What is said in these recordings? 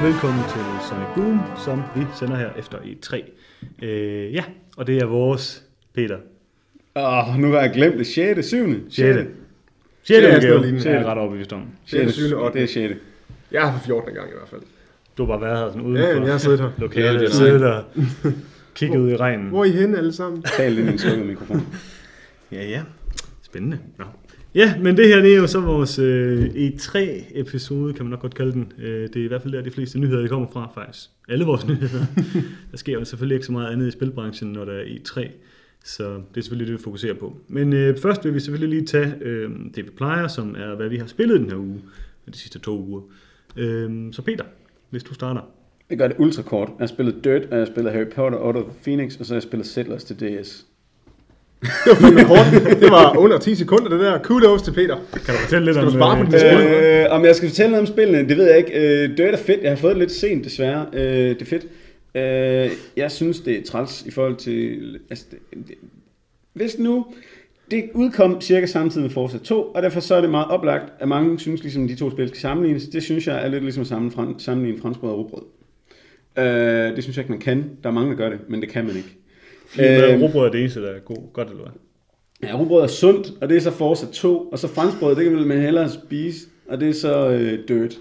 Og velkommen til Sonic Boom, som vi sender her efter E3. Øh, ja, og det er vores Peter. Åh, nu har jeg glemt det. 6. 7. 6. 6. Det er udgave, sådan noget lignende. er jeg ret overbevist om. 6. 7. Det er 6. Jeg har for 14. gang i hvert fald. Du har bare været her sådan Ja, udenfor jamen, jeg har siddet her. lokalet, Ja, det og siddet der, kigget ud i regnen. Hvor er I henne alle sammen? Tal ind i en mikrofon. Ja, ja. Spændende. Nå. Ja, men det her det er jo så vores øh, E3-episode, kan man nok godt kalde den. Øh, det er i hvert fald der, de fleste nyheder de kommer fra, faktisk. Alle vores nyheder. der sker jo selvfølgelig ikke så meget andet i spilbranchen, når der er E3. Så det er selvfølgelig det, vi fokuserer på. Men øh, først vil vi selvfølgelig lige tage øh, det, vi plejer, som er, hvad vi har spillet den her uge, de sidste to uger. Øh, så Peter, hvis du starter. Jeg gør det ultra kort. Jeg har spillet Dirt, og jeg har spillet Harry Potter, of the Phoenix, og så har jeg spillet Settlers til DS. Det var fandme kort. Det var under 10 sekunder, det der. Kudos til Peter. Kan du fortælle lidt Skal om... du spare på øh, dit spil? Øh, om jeg skal fortælle noget om spillene, det ved jeg ikke. Øh, Dirt er fedt. Jeg har fået det lidt sent, desværre. Øh, det er fedt. Øh, jeg synes, det er træls i forhold til... Altså, det, det, hvis nu... Det udkom cirka samtidig med Forza 2, og derfor så er det meget oplagt, at mange synes, ligesom de to spil skal sammenlignes. Det synes jeg er lidt ligesom at sammenligne franskbrød og rugbrød. Øh, det synes jeg ikke, man kan. Der er mange, der gør det, men det kan man ikke. Øh, Øh, robrød er det eneste, der er god, godt, eller hvad? Ja, rugbrød er sundt, og det er så Forza 2, og så franskbrød, det kan man hellere spise, og det er så øh, dirt.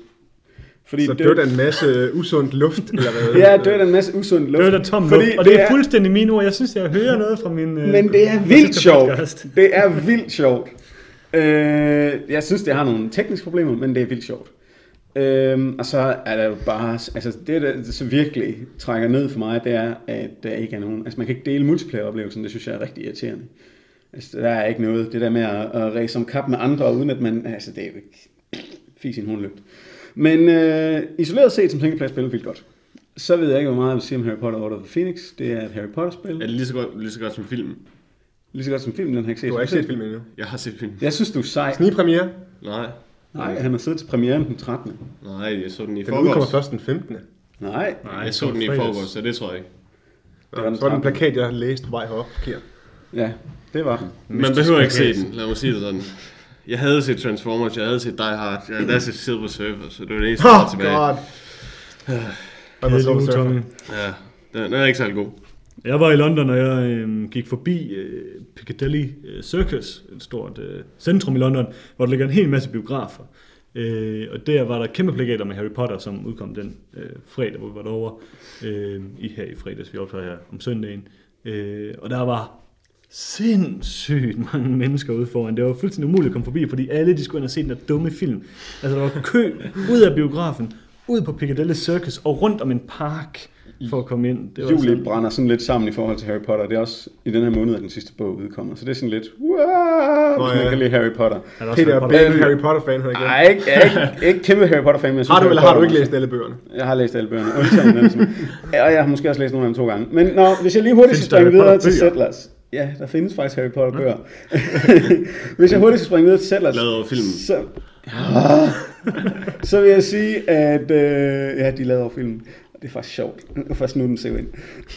Fordi Så dødt en masse usund luft, eller hvad? Ja, dirt er en masse usund luft. Det er der tom Fordi luft, og det er fuldstændig mine ord. Jeg synes, jeg hører noget fra min... øh, Men det er vildt sjovt. Det er vildt sjovt. Øh, jeg synes, det har nogle tekniske problemer, men det er vildt sjovt. Øh, og så er der jo bare, altså det der så virkelig trækker ned for mig, det er, at der ikke er nogen, altså man kan ikke dele multiplayer-oplevelsen, det synes jeg er rigtig irriterende. Altså der er ikke noget, det der med at, at race om kap med andre, uden at man, altså det er jo ikke, fis i en hundløgt. Men øh, isoleret set som singleplayer-spil vildt godt. Så ved jeg ikke, hvor meget jeg vil sige om Harry Potter Order of the Phoenix. Det er et Harry Potter-spil. Er det lige så godt, lige så godt som filmen? Lige så godt som filmen, den har jeg ikke set. Du har ikke set filmen endnu. Jeg har set filmen. Jeg synes, du er sej. Snigpremiere. Nej, Nej, han har siddet til premieren den 13. nej, jeg så den i Den udkommer forgårs. først den 15. Nej, Nej, Jeg så den i fredags. forgårs, så det tror jeg ikke. Det var den Så var den 13. plakat, jeg læste på vej herop forkert. ja, det var den. Man behøver ikke se den, lad mig sige det sådan. Jeg havde set Transformers, jeg havde set Die Hard, jeg havde set Silver Surfer, så det var det eneste, der var Oh tilbage. god. Og Kedelig så surfer. utonge. Ja, den er ikke særlig god. Jeg var i London, og jeg øh, gik forbi øh, Piccadilly øh, Circus, et stort øh, centrum i London, hvor der ligger en hel masse biografer. Øh, og der var der kæmpe plakater med Harry Potter, som udkom den øh, fredag, hvor vi var derovre. Øh, I her i fredags, vi optager her om søndagen. Øh, og der var sindssygt mange mennesker ude foran. Det var fuldstændig umuligt at komme forbi, fordi alle de skulle ind og se den der dumme film. Altså der var kø ud af biografen, ud på Piccadilly Circus og rundt om en park for at komme ind. Det var Juli sådan- brænder sådan lidt sammen i forhold til Harry Potter. Det er også i den her måned, at den sidste bog udkommer. Så det er sådan lidt, wow, hvis man ja. kan lide Harry Potter. Er der også Peter er Harry Potter? Harry Potter-fan her igen. Nej, ikke, ikke, ikke kæmpe Harry Potter-fan, men jeg synes, Har du eller har du ikke læst alle bøgerne? Jeg har læst alle bøgerne, undtagen den, som, og jeg har måske også læst nogle af dem to gange. Men når, hvis jeg lige hurtigt skal springe videre til Potter-bøger? Settlers. Ja, der findes faktisk Harry Potter bøger. hvis jeg hurtigt skal springe videre til Settlers. Lavet over filmen. Så, så vil jeg sige, at øh, ja, de lavede over filmen. Det er faktisk sjovt. Først nu den ser ind.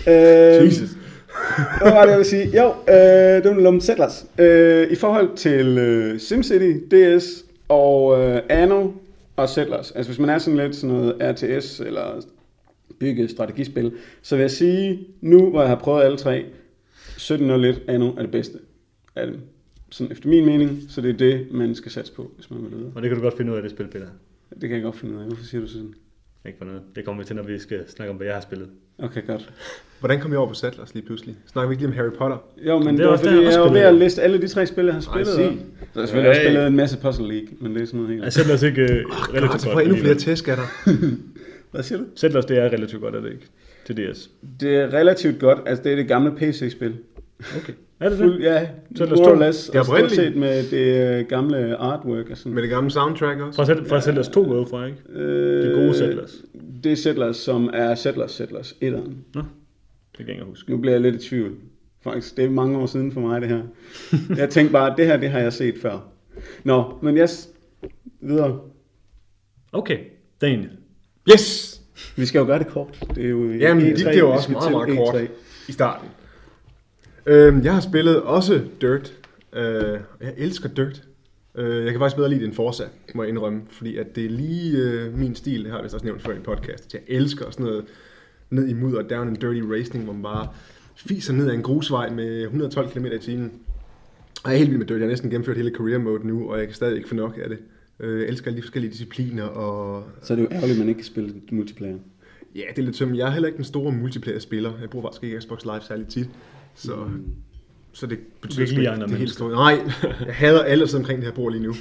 Øh, Jesus. hvad var det, jeg vil sige? Jo, øh, det var Lum Settlers. Øh, I forhold til øh, SimCity, DS og øh, Anno og Settlers. Altså hvis man er sådan lidt sådan noget RTS eller bygge strategispil, så vil jeg sige, nu hvor jeg har prøvet alle tre, 1701 Anno er det bedste af dem. Sådan efter min mening, så det er det, man skal satse på, hvis man vil videre. Og det kan du godt finde ud af, det spil, Peter. Det kan jeg godt finde ud af. Hvorfor siger du sådan? Ikke for noget. Det kommer vi til, når vi skal snakke om, hvad jeg har spillet. Okay, godt. Hvordan kom jeg over på Settlers lige pludselig? Snakker vi ikke lige om Harry Potter? Jo, men det det, er var også fordi, jeg jeg var ved at liste alle de tre spil, jeg har spillet. og- Så har jeg selvfølgelig også spillet en masse Puzzle League, men det er sådan noget helt Jeg os ikke uh, Godt, relativt så godt. får jeg endnu flere tæskatter. Hvad siger du? Settlers, det er relativt godt, er det ikke? Til DS. Det er relativt godt. Altså, det er det gamle PC-spil. Okay. Er det Fuld, det? ja, Settlers more or 2. less. Det er oprindeligt. set med det øh, gamle artwork og sådan. Med det gamle soundtrack også. Fra, Set- fra Settlers 2 går jeg ud fra, ikke? Øh, Det gode Settlers. Det er Settlers, som er Settlers Settlers 1'eren. Nå, det kan jeg ikke huske. Nu bliver jeg lidt i tvivl. Faktisk, det er mange år siden for mig, det her. jeg tænkte bare, det her, det har jeg set før. Nå, men yes, videre. Okay, Daniel. Yes! Vi skal jo gøre det kort. Det er jo Jamen, det, E3, det er jo også meget, meget kort E3. i starten. Øhm, jeg har spillet også Dirt. Øh, jeg elsker Dirt. Øh, jeg kan faktisk bedre lide det end Forza, må jeg indrømme, fordi at det er lige øh, min stil, det har jeg vist også nævnt før i en podcast. Jeg elsker sådan noget ned i mudder, down and dirty racing, hvor man bare fiser ned ad en grusvej med 112 km i timen. Og jeg er helt vild med dirt. Jeg har næsten gennemført hele career mode nu, og jeg kan stadig ikke få nok af det. Øh, Jeg elsker alle de forskellige discipliner, og Så er det jo ærgerligt, at man ikke kan spille multiplayer. ja, det er lidt tømt. Jeg er heller ikke den store multiplayer-spiller. Jeg bruger faktisk ikke Xbox Live særlig tit. Så, mm. så det betyder ikke ikke andre det helt store. Nej, jeg hader alle sidder omkring det her bord lige nu.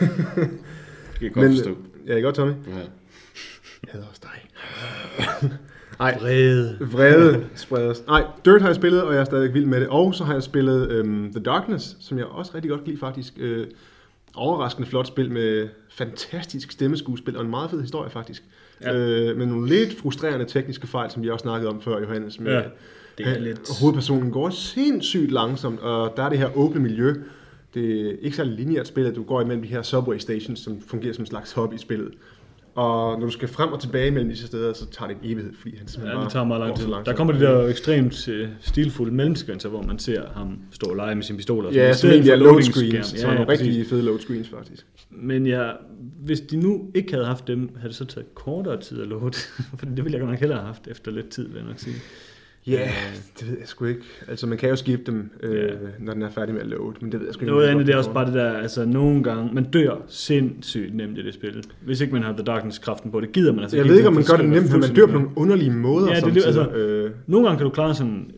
Det kan jeg godt Men, forstå. ja, det er godt, Tommy. Ja. Jeg hader også dig. Nej, Vrede. vrede spredes. Nej, Dirt har jeg spillet, og jeg er stadig vild med det. Og så har jeg spillet øhm, The Darkness, som jeg også rigtig godt kan lide faktisk. Øh, overraskende flot spil med fantastisk stemmeskuespil og en meget fed historie faktisk. Ja. Øh, med nogle lidt frustrerende tekniske fejl, som vi også snakkede om før, Johannes. Med, Ja, det er at lidt- Hovedpersonen går sindssygt langsomt, og der er det her åbne miljø. Det er ikke særlig lineært spil, at du går imellem de her subway stations, som fungerer som en slags hub i spillet. Og når du skal frem og tilbage mellem disse steder, så tager det en evighed, fordi han simpelthen Ja, det tager meget lang så tid. Der kommer de der ekstremt øh, stilfulde mellemsekvenser, hvor man ser ham stå og lege med sin pistol. Og sådan Ja, stedet egentlig er load loading screens. skærm. Så er nogle præcis. rigtig fede load screens, faktisk. Men ja, hvis de nu ikke havde haft dem, havde det så taget kortere tid at load. For det ville jeg godt nok hellere have haft efter lidt tid, vil jeg nok sige. Ja, det ved jeg sgu ikke. Altså, man kan jo skifte dem, øh, når den er færdig med at load, men det ved jeg sgu ikke. Noget andet det er også bare det der, altså nogle gange, man dør sindssygt nemt i det spil. Hvis ikke man har The Darkness-kraften på, det gider man altså Jeg hele ved ikke, om man gør det nemt, være man dør på nogle underlige måder Ja, det det, samtidig. altså- øh, Nogle gange kan du klare sådan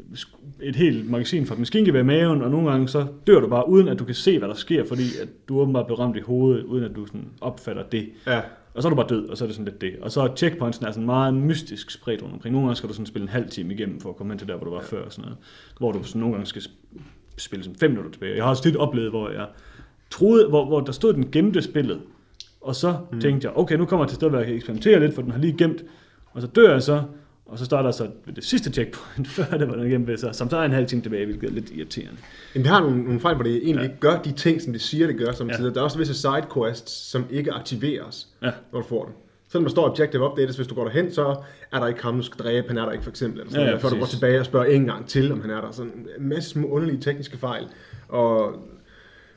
et helt magasin fra et maskingevær i maven, og nogle gange så dør du bare, uden at du kan se, hvad der sker, fordi at du åbenbart bliver ramt i hovedet, uden at du sådan opfatter det. ja. Og så er du bare død, og så er det sådan lidt det. Og så er checkpointsen er sådan meget mystisk spredt rundt omkring. Nogle gange skal du sådan spille en halv time igennem, for at komme hen til der, hvor du var ja. før. og Sådan noget. Hvor du sådan nogle gange skal sp- spille sådan fem minutter tilbage. Jeg har også tit oplevet, hvor jeg troede, hvor, hvor der stod, den gemte spillet. Og så mm. tænkte jeg, okay, nu kommer jeg til et sted, hvor jeg kan eksperimentere lidt, for den har lige gemt. Og så dør jeg så, og så starter så det sidste checkpoint, før det var den gemt ved sig, som så er en halv time tilbage, hvilket er lidt irriterende. Jamen, det har nogle, nogle fejl, hvor det egentlig Ja. ikke gør de ting, som det siger, det gør samtidig. Ja. Der er også visse sidequests, som ikke aktiveres, Ja. når du får dem. Selvom der står Objective Updates, hvis du går derhen, så er der ikke ham, du skal dræbe, han er der ikke for eksempel. Eller sådan Ja, ja, før du går tilbage og spørger en gang til, om han er der. Sådan en masse små underlige tekniske fejl. Og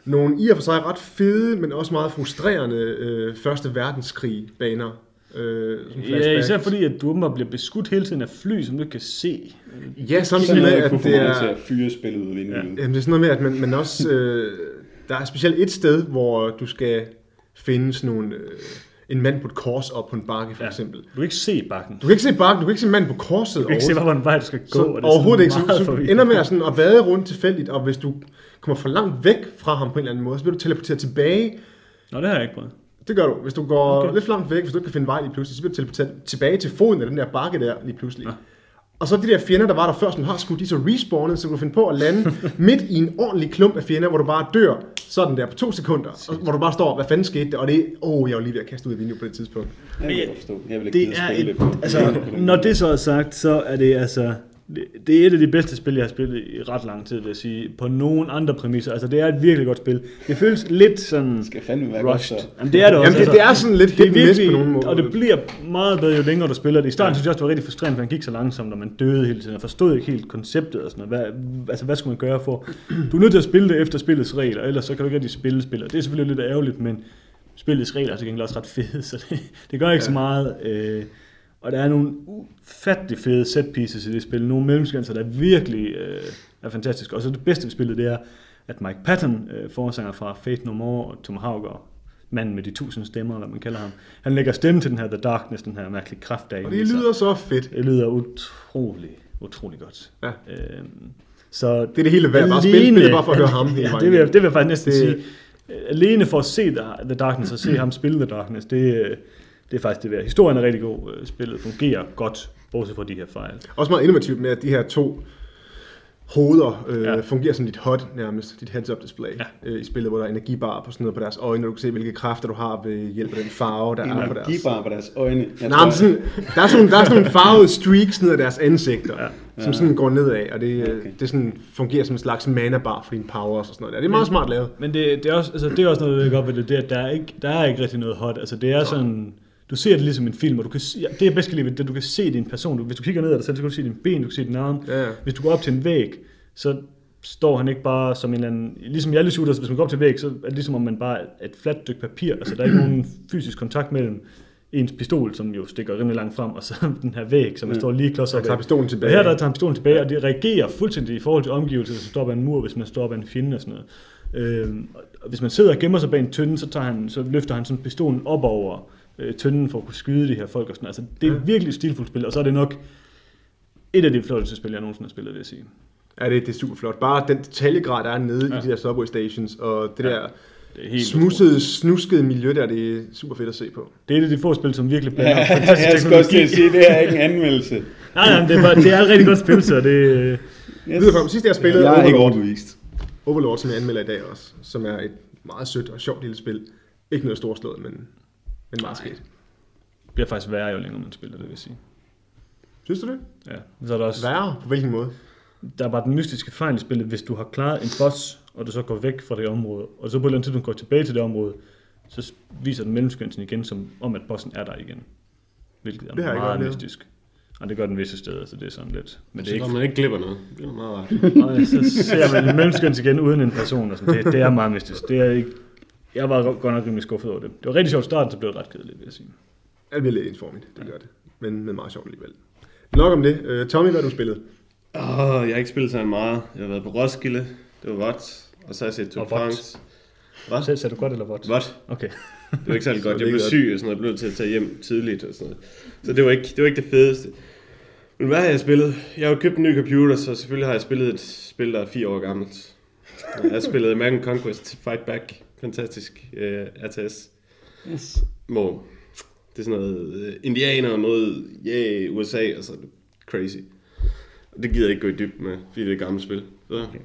nogle i og for sig ret fede, men også meget frustrerende øh, Første Verdenskrig baner. Øh, som Ja, flashbacks. især fordi, at du åbenbart bliver beskudt hele tiden af fly, som du ikke kan se. Ja, samtidig med, at det er... til at fyre spillet ud af vinduet. Jamen, det er sådan noget med, at man, man også... Øh, der er specielt et sted, hvor du skal finde sådan nogle... Øh, en mand på et kors op på en bakke, for ja. eksempel. Du kan ikke se bakken. Du kan ikke se bakken, du kan ikke se manden på korset. Du kan ikke se, hvor en vej du skal gå. så, og det er overhovedet ikke. sådan Så, så forvirrende. ender med at, sådan, at vade rundt tilfældigt, og hvis du kommer for langt væk fra ham på en eller anden måde, så bliver du teleporteret tilbage. Nå, det har jeg ikke prøvet. Det gør du. Hvis du går Okay. lidt for langt væk, hvis du ikke kan finde vej lige pludselig, så bliver du teleporteret tilbage til foden af den der bakke der lige pludselig. Ja. Og så de der fjender, der var der før, som har skudt, de så respawnet, så du kan finde på at lande midt i en ordentlig klump af fjender, hvor du bare dør sådan der på to sekunder, og hvor du bare står, hvad fanden skete der? Og det er, åh, oh, jeg var lige ved at kaste ud af vinduet på det tidspunkt. Jeg forstå. Jeg vil ikke Det er et, altså, når det så er sagt, så er det altså, det, det er et af de bedste spil, jeg har spillet i ret lang tid, vil jeg sige, på nogen andre præmisser. Altså, det er et virkelig godt spil. Det føles lidt sådan Det skal fandme være godt, rushed. så. Jamen, det er det også. Jamen, det, det er sådan lidt det er miss på virkelig, nogen måde. og det bliver meget bedre, jo længere du spiller det. I starten ja. synes jeg også, det var rigtig frustrerende, for man gik så langsomt, og man døde hele tiden. Jeg forstod ikke helt konceptet og sådan noget. Hvad, altså, hvad skulle man gøre for? Du er nødt til at spille det efter spillets regler, ellers så kan du ikke rigtig spille spillet. Det er selvfølgelig lidt ærgerligt, men spillets regler er til gengæld også ret fede, så det, det gør ikke ja. så meget. Øh, og der er nogle ufattelig fede set pieces i det spil. Nogle mellemskanser, der virkelig øh, er fantastiske. Og så det bedste ved spillet, det er, at Mike Patton, øh, forsanger fra Faith No More og Tom Hauger, manden med de tusind stemmer, hvad man kalder ham, han lægger stemme til den her The Darkness, den her mærkelige kraft, der er Og det lyder så fedt. Det lyder utrolig, utrolig godt. Ja. Øhm, så Det er det hele værd. Bare spil spillet bare for at høre ham ja, det, vil, det vil jeg faktisk næsten Det- sige. Alene for at se The The Darkness og se ham spille The Darkness, det, øh, det er faktisk det værd. Historien er rigtig god. øh, Spillet fungerer godt, bortset fra de her fejl. Også meget innovativt med, at de her to hoveder øh, Ja. fungerer som dit HUD nærmest, dit heads-up display Ja. øh, i spillet, hvor der er energibar på sådan noget på deres øjne, og du kan se, hvilke kræfter du har ved hjælp af den farve, der er på deres... Bare på deres øjne. Jeg Nej, men sådan, der, er sådan, der er sådan nogle farvede streaks ned ad deres ansigter, Ja. ja. som sådan går nedad, og det, Okay. okay. det sådan fungerer som en slags mana bar for dine powers og sådan noget. der. Det er meget smart lavet. Men det, det, er også, altså, det er også noget, jeg godt ved det, det er, at der er, ikke, der er ikke rigtig noget hot. Altså, det er sådan, du ser det ligesom en film, og du kan, se- ja, det er bedst kan lide det, at du kan se din person. Du, hvis du kigger ned ad dig selv, så kan du se dine ben, du kan se din arme. Ja, ja. Hvis du går op til en væg, så står han ikke bare som en eller anden, ligesom i alle shooters, hvis man går op til væg, så er det ligesom om man bare er et fladt stykke papir, altså der er ikke nogen fysisk kontakt mellem ens pistol, som jo stikker rimelig langt frem, og så den her væg, som man står lige klods Så op tager pistolen Og tilbage. her der tager han pistolen tilbage, og det reagerer fuldstændig i forhold til omgivelser, som står en mur, hvis man står en fjende og sådan noget. Øhm, og hvis man sidder og gemmer sig bag en tynde, så, tager han, så løfter han sådan pistolen op over øh, tynden for at kunne skyde de her folk og sådan noget. Altså, det er Ja. virkelig et stilfuldt spil, og så er det nok et af de flotteste spil, jeg nogensinde har spillet, vil jeg sige. Ja, det, det er super flot. Bare den detaljegrad, der er nede ja. Ja. i de der subway stations, og det Ja, der Det er helt smussede, snuskede miljø der, det er super fedt at se på. Det er et af de få spil, som virkelig Ja, blander jeg fantastisk skal også til at sige, det er ikke en anmeldelse. Nej, nej, men det er, bare, det er et rigtig godt spil, så det... øh, Yes. Videre frem. Sidst jeg spillede jeg er ikke overbevist. Overlord, som jeg anmelder i dag også, som er et meget sødt og sjovt lille spil. Ikke noget storslået, men, men meget skidt. bliver faktisk værre, jo længere man spiller, det vil jeg sige. Synes du det? Ja, så er der også... Værre? På hvilken måde? der er bare den mystiske fejl i spillet, hvis du har klaret en boss, og du så går væk fra det område, og så på et eller andet tidspunkt går tilbage til det område, så viser den mellemskønsen igen, som om at bossen er der igen. Hvilket er Det har jeg ikke meget oplevet. mystisk. Og det gør den visse steder, så det er sådan lidt. Men det er Så ikke... man ikke glipper noget. Det er meget rart. Og så ser man en igen uden en person, og sådan. Det, det er meget mystisk. Det er ikke... Jeg var godt nok rimelig skuffet over det. Det var rigtig sjovt starten, så blev det ret kedeligt, vil jeg sige. Lidt ensformigt, det gør det. Men, men meget sjovt alligevel. Nok om det. Uh, Tommy, hvad har du spillet? Åh, jeg har ikke spillet så meget. Jeg har været på Roskilde. Det var godt. Og så har jeg set Tour vådt. France. Hvad? Selv sagde du godt eller vådt? Godt. Okay. Det var ikke særlig godt. Jeg det blev syg og sådan noget. Jeg blev nødt til at tage hjem tidligt og sådan noget. Så det var ikke det, var ikke det fedeste. Men hvad har jeg spillet? Jeg har jo købt en ny computer, så selvfølgelig har jeg spillet et spil, der er fire år gammelt. Jeg har spillet American Conquest Fight Back. Fantastisk uh, RTS. Yes. Hvor det er sådan noget uh, indianer mod yeah, USA, og så er det crazy. Og det gider jeg ikke gå i dybden med, fordi det er et gammelt spil. Så okay.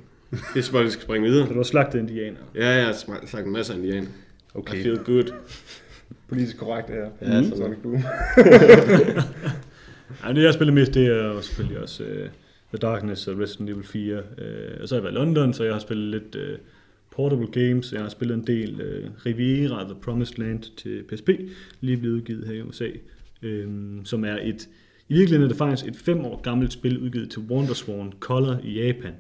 det er bare, vi skal springe videre. Så du har slagtet indianer. Ja, jeg har sma- sagt en masse af indianer. Okay. I feel good. Politisk korrekt her. Ja, så så- Sonic Boom. Ja, det jeg spiller mest, det er selvfølgelig også uh, The Darkness og Resident Evil 4. Uh, og så har jeg været i London, så jeg har spillet lidt uh, portable games. Jeg har spillet en del uh, Riviera, The Promised Land til PSP, lige blevet udgivet her i USA. Um, som er et, i virkeligheden er det faktisk et fem år gammelt spil, udgivet til Wonderswan Color i Japan.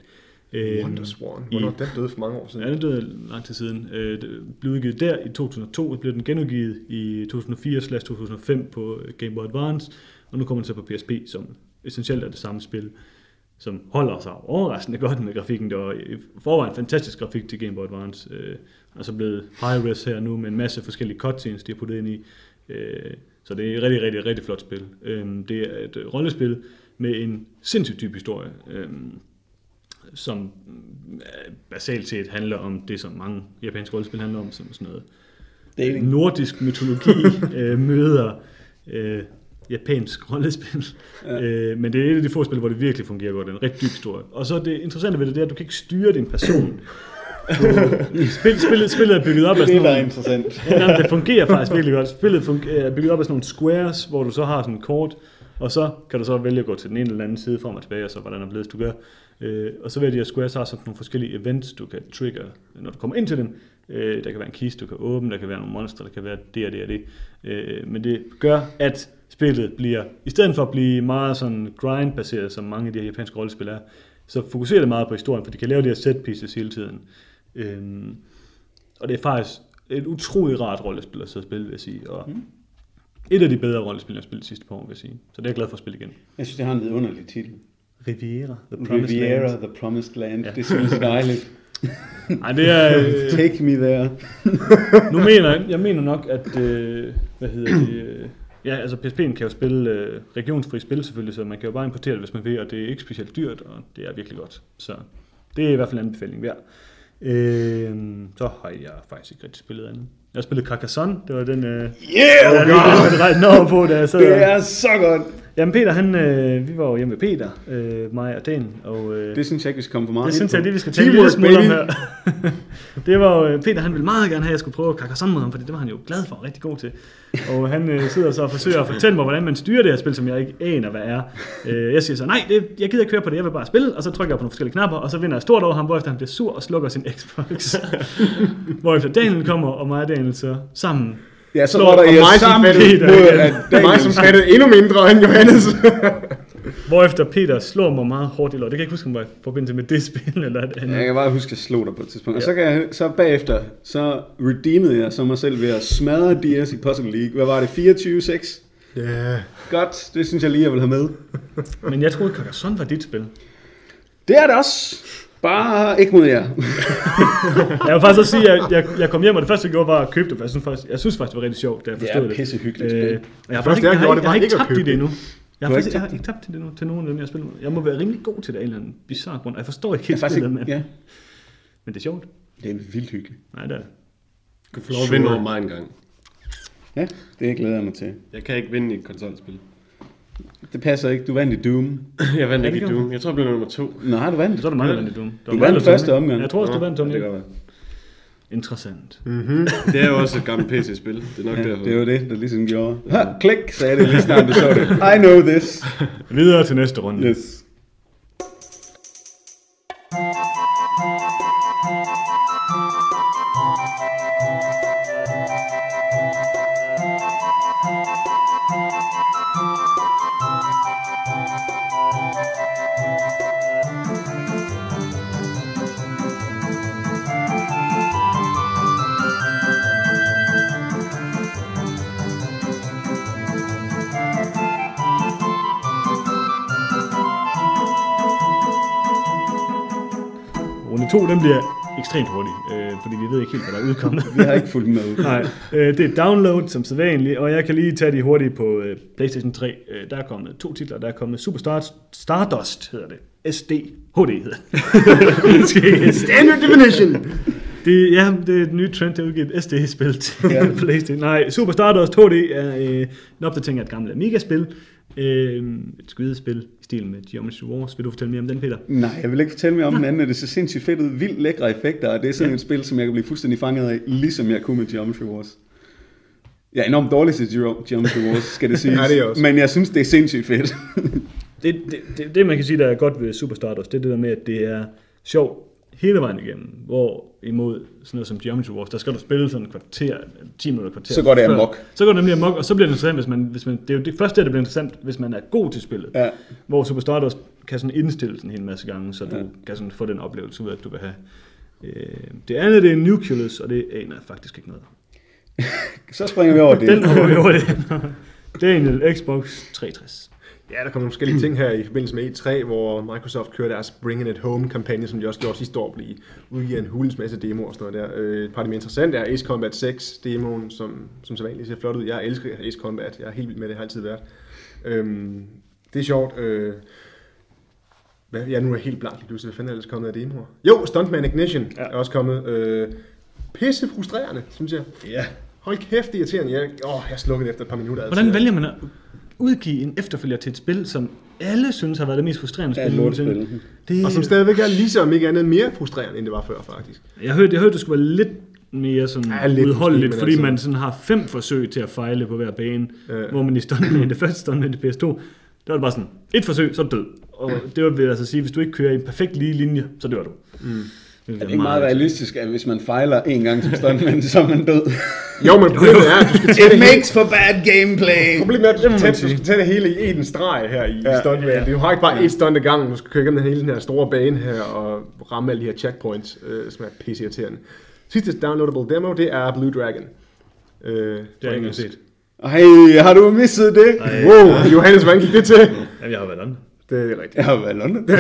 Øhm, Wonderswan. Hvornår den døde for mange år siden? Ja, den døde lang tid siden. Øh, det blev udgivet der i 2002, og blev den genudgivet i 2004-2005 på øh, Game Boy Advance, og nu kommer den så på PSP, som essentielt er det samme spil, som holder sig overraskende godt med grafikken. Det var i forvejen fantastisk grafik til Game Boy Advance, øh, og så blevet high-res her nu med en masse forskellige cutscenes, de har puttet ind i. Øh, så det er et rigtig, rigtig, rigtig flot spil. Øh, det er et øh, rollespil med en sindssygt dyb historie. Øh, som øh, basalt set handler om det, som mange japanske rollespil handler om, som sådan noget Dating. nordisk mytologi øh, møder øh, japansk rollespil. Ja. Ja. Øh, men det er et af de få spil, hvor det virkelig fungerer godt. Det er en rigtig dyb historie. Og så det interessante ved det, det er, at du kan ikke styre din person. Spil, spillet, spillet er bygget op af Det er sådan er nogle, interessant. Jamen, det fungerer faktisk virkelig godt. Spillet fungerer, er bygget op af sådan nogle squares, hvor du så har sådan et kort, og så kan du så vælge at gå til den ene eller anden side frem og tilbage, og så hvordan er blevet, du gør. Øh, og så ved de her squares har sådan nogle forskellige events, du kan trigger, når du kommer ind til dem. Øh, der kan være en kiste, du kan åbne, der kan være nogle monster, der kan være det og det og det. Øh, men det gør, at spillet bliver, i stedet for at blive meget sådan grind-baseret, som mange af de her japanske rollespil er, så fokuserer det meget på historien, for de kan lave de her set pieces hele tiden. Øh, og det er faktisk et utroligt rart rollespil at sidde og spille, vil jeg sige. Og mm. et af de bedre rollespil, jeg har spillet sidste par år, vil jeg sige. Så det er jeg glad for at spille igen. Jeg synes, det har en vidunderlig titel. Riviera, The Promised Riviera, Land. The Promised Land. Ja. Det synes jeg dejligt. Ej, det er... Øh, Take me there. nu mener jeg, jeg mener nok, at... Øh, hvad hedder det... Øh, ja, altså PSP'en kan jo spille øh, regionsfri spil selvfølgelig, så man kan jo bare importere det, hvis man vil, og det er ikke specielt dyrt, og det er virkelig godt. Så det er i hvert fald en anbefaling værd. Øh, så har jeg faktisk ikke rigtig spillet andet. Jeg har spillet Carcassonne, det var den... Øh, Yeah! jeg lige ret over på, da jeg sad Det og- er så godt. Jamen Peter, han, øh, vi var jo hjemme med Peter, øh, mig og Dan, og øh, Det det, synes jeg ikke, vi skal komme for meget det synes jeg lige, vi skal tale lidt smule om her. det var jo, øh, Peter han ville meget gerne have, at jeg skulle prøve Carcassonne med ham, fordi det var han jo glad for og rigtig god til. Og han øh, sidder så og forsøger at fortælle mig, hvordan man styrer det her spil, som jeg ikke aner, hvad er. Øh, jeg siger så, nej, det, jeg gider ikke høre på det, jeg vil bare spille, og så trykker jeg på nogle forskellige knapper, og så vinder jeg stort over ham, hvorefter han bliver sur og slukker sin Xbox. hvorefter Daniel kommer, og mig og Daniel så sammen Ja, så var der og jeg mig som sammen mod, Peter, at Det er mig, som fattede endnu mindre end Johannes. Hvorefter Peter slår mig meget hårdt i lov. Det kan jeg ikke huske, om det var i forbindelse med det spil, eller et andet. Jeg kan bare huske, at jeg slog dig på et tidspunkt. Og så, kan jeg, så bagefter, så redeemede jeg så mig selv ved at smadre DS i Puzzle League. Hvad var det? 24-6? Ja. Godt, det synes jeg lige, jeg vil have med. Men jeg troede, Carcassonne var dit spil. Det er det også. Bare ikke mod jer. Jeg vil faktisk også sige, at jeg, jeg, jeg kom hjem, og det første, jeg gjorde, var at købe det, for jeg synes faktisk, jeg synes faktisk det var rigtig sjovt, da jeg Det er forstod det. pissehyggeligt spil. Øh, og jeg har faktisk jeg jeg, har, gjorde, ikke- det jeg var har ikke tabt i det endnu. Jeg har, faktisk, ikke jeg har tabt ikke tabt til det nu, til nogen af dem, jeg spiller med. Jeg må være rimelig god til det af en eller anden bizarre grund, jeg forstår ikke Det er helt ikke, men, ja, men det er sjovt. det er vildt hyggeligt. Nej, det er det. Du kan få lov at vinde over mig en gang. Ja, det glæder jeg mig til. Jeg kan ikke vinde i et konsolspil. Det passer ikke. Du vandt i Doom. Jeg vandt Ja, ikke i det Doom. Jeg tror, jeg blev nummer to. Har du vandt? Så er det mig, der vandt i Doom. Det var Du mig, vandt der første omgang. Jeg tror også, du vandt, Ja, Tony. det kan godt være. Interessant. Det er jo også et gammelt PC-spil. Det er nok Ja, derfor. det var det, der ligesom gjorde. Ha, klik, sagde det lige snart, du så det. I know this. Videre til næste runde. Yes. Den bliver ekstremt hurtig, øh, fordi vi ved ikke helt, hvad der er udkommet. Vi har ikke fulgt med. Nej, øh, det er download som sædvanligt, og jeg kan lige tage de hurtige på øh, PlayStation 3. Øh, der er kommet to titler. Der er kommet Super Star, Stardust, hedder det. SD. HD hedder det. Standard definition! Det, ja, det er et nyt trend til at udgive et SD-spil til Ja. ja. PlayStation. Nej, Super Stardust HD er øh, en opdatering af et gammelt Amiga-spil. Øh, et skydespil i stil med Geometry Wars. Vil du fortælle mere om den, Peter? Nej, jeg vil ikke fortælle mere om den anden. Det ser sindssygt fedt ud. Vildt lækre effekter, og det er sådan et spil, som jeg kan blive fuldstændig fanget af, ligesom jeg kunne med Geometry Wars. Jeg er enormt dårlig til Geo- Geometry Wars, skal det siges. Ja, det er også. Men jeg synes, det er sindssygt fedt. Det, det, det, det, man kan sige, der er godt ved Super Stardust, det er det der med, at det er sjovt hele vejen igennem. Hvor imod sådan noget som Geometry Wars, der skal du spille sådan et kvarter, 10 minutter kvarter. Så går det før- amok. Så går det nemlig amok, og så bliver det interessant, hvis man, hvis man, det er jo det første, der bliver interessant, hvis man er god til spillet. Ja. Hvor Super Stardust kan sådan indstille en hel masse gange, så du Ja. kan sådan få den oplevelse ud af, at du vil have. Øh, det andet, det er Nucleus, og det aner jeg faktisk ikke noget. Så springer vi over det. Den hopper vi over det. En Xbox 360. Ja, der kommer nogle forskellige ting her i forbindelse med E3, hvor Microsoft kører deres Bring It Home-kampagne, som de også gjorde sidste år, blive udgivet en hulens masse demoer og sådan noget der. Øh, Et par af de mere interessante er Ace Combat 6 demoen, som, som så vanligt ser flot ud. Jeg elsker Ace Combat, jeg er helt vild med det, har altid været. Øhm, det er sjovt. Øh, hvad, jeg nu er helt blank, du hvad fanden er ellers kommet af demoer? Jo, Stuntman Ignition ja. er også kommet. Øh, pisse frustrerende, synes jeg. Ja. Hold kæft, det er irriterende. Jeg, åh, jeg slukkede efter et par minutter. Hvordan altså. vælger man at udgive en efterfølger til et spil, som alle synes har været det mest frustrerende Ja, spil nogensinde? Det, Og som stadigvæk er lige så om ikke andet mere frustrerende, end det var før, faktisk. jeg hørte, jeg hørte, det skulle være lidt mere sådan Ja, lidt udholdeligt, måske, men fordi altså- man sådan har fem forsøg til at fejle på hver bane, Ja. hvor man i stuntman, det første stuntman til PS2, der var det bare sådan, et forsøg, så du død. Og det vil altså sige, hvis du ikke kører i en perfekt lige linje, så dør du. Mm. Er det ikke meget realistisk, at hvis man fejler en gang som stuntman, så er man død? Jo, men problemet er, at du skal tage It det hele. makes for bad gameplay! Problemet er, at du skal, tage, du skal tage det hele i en streg her i ja, stuntman. ja. Ja. Du har ikke bare et stunt ad gangen. Du skal køre igennem hele den her store bane her og ramme alle de her checkpoints, øh, som er pisse irriterende. Sidste downloadable demo, det er Blue Dragon. Øh, Det har jeg ikke set. Ej, har du misset det? Ej. Wow, Johannes, hvordan gik det til? Jamen, jeg har været London. Det er rigtigt. Jeg har været i London. jeg,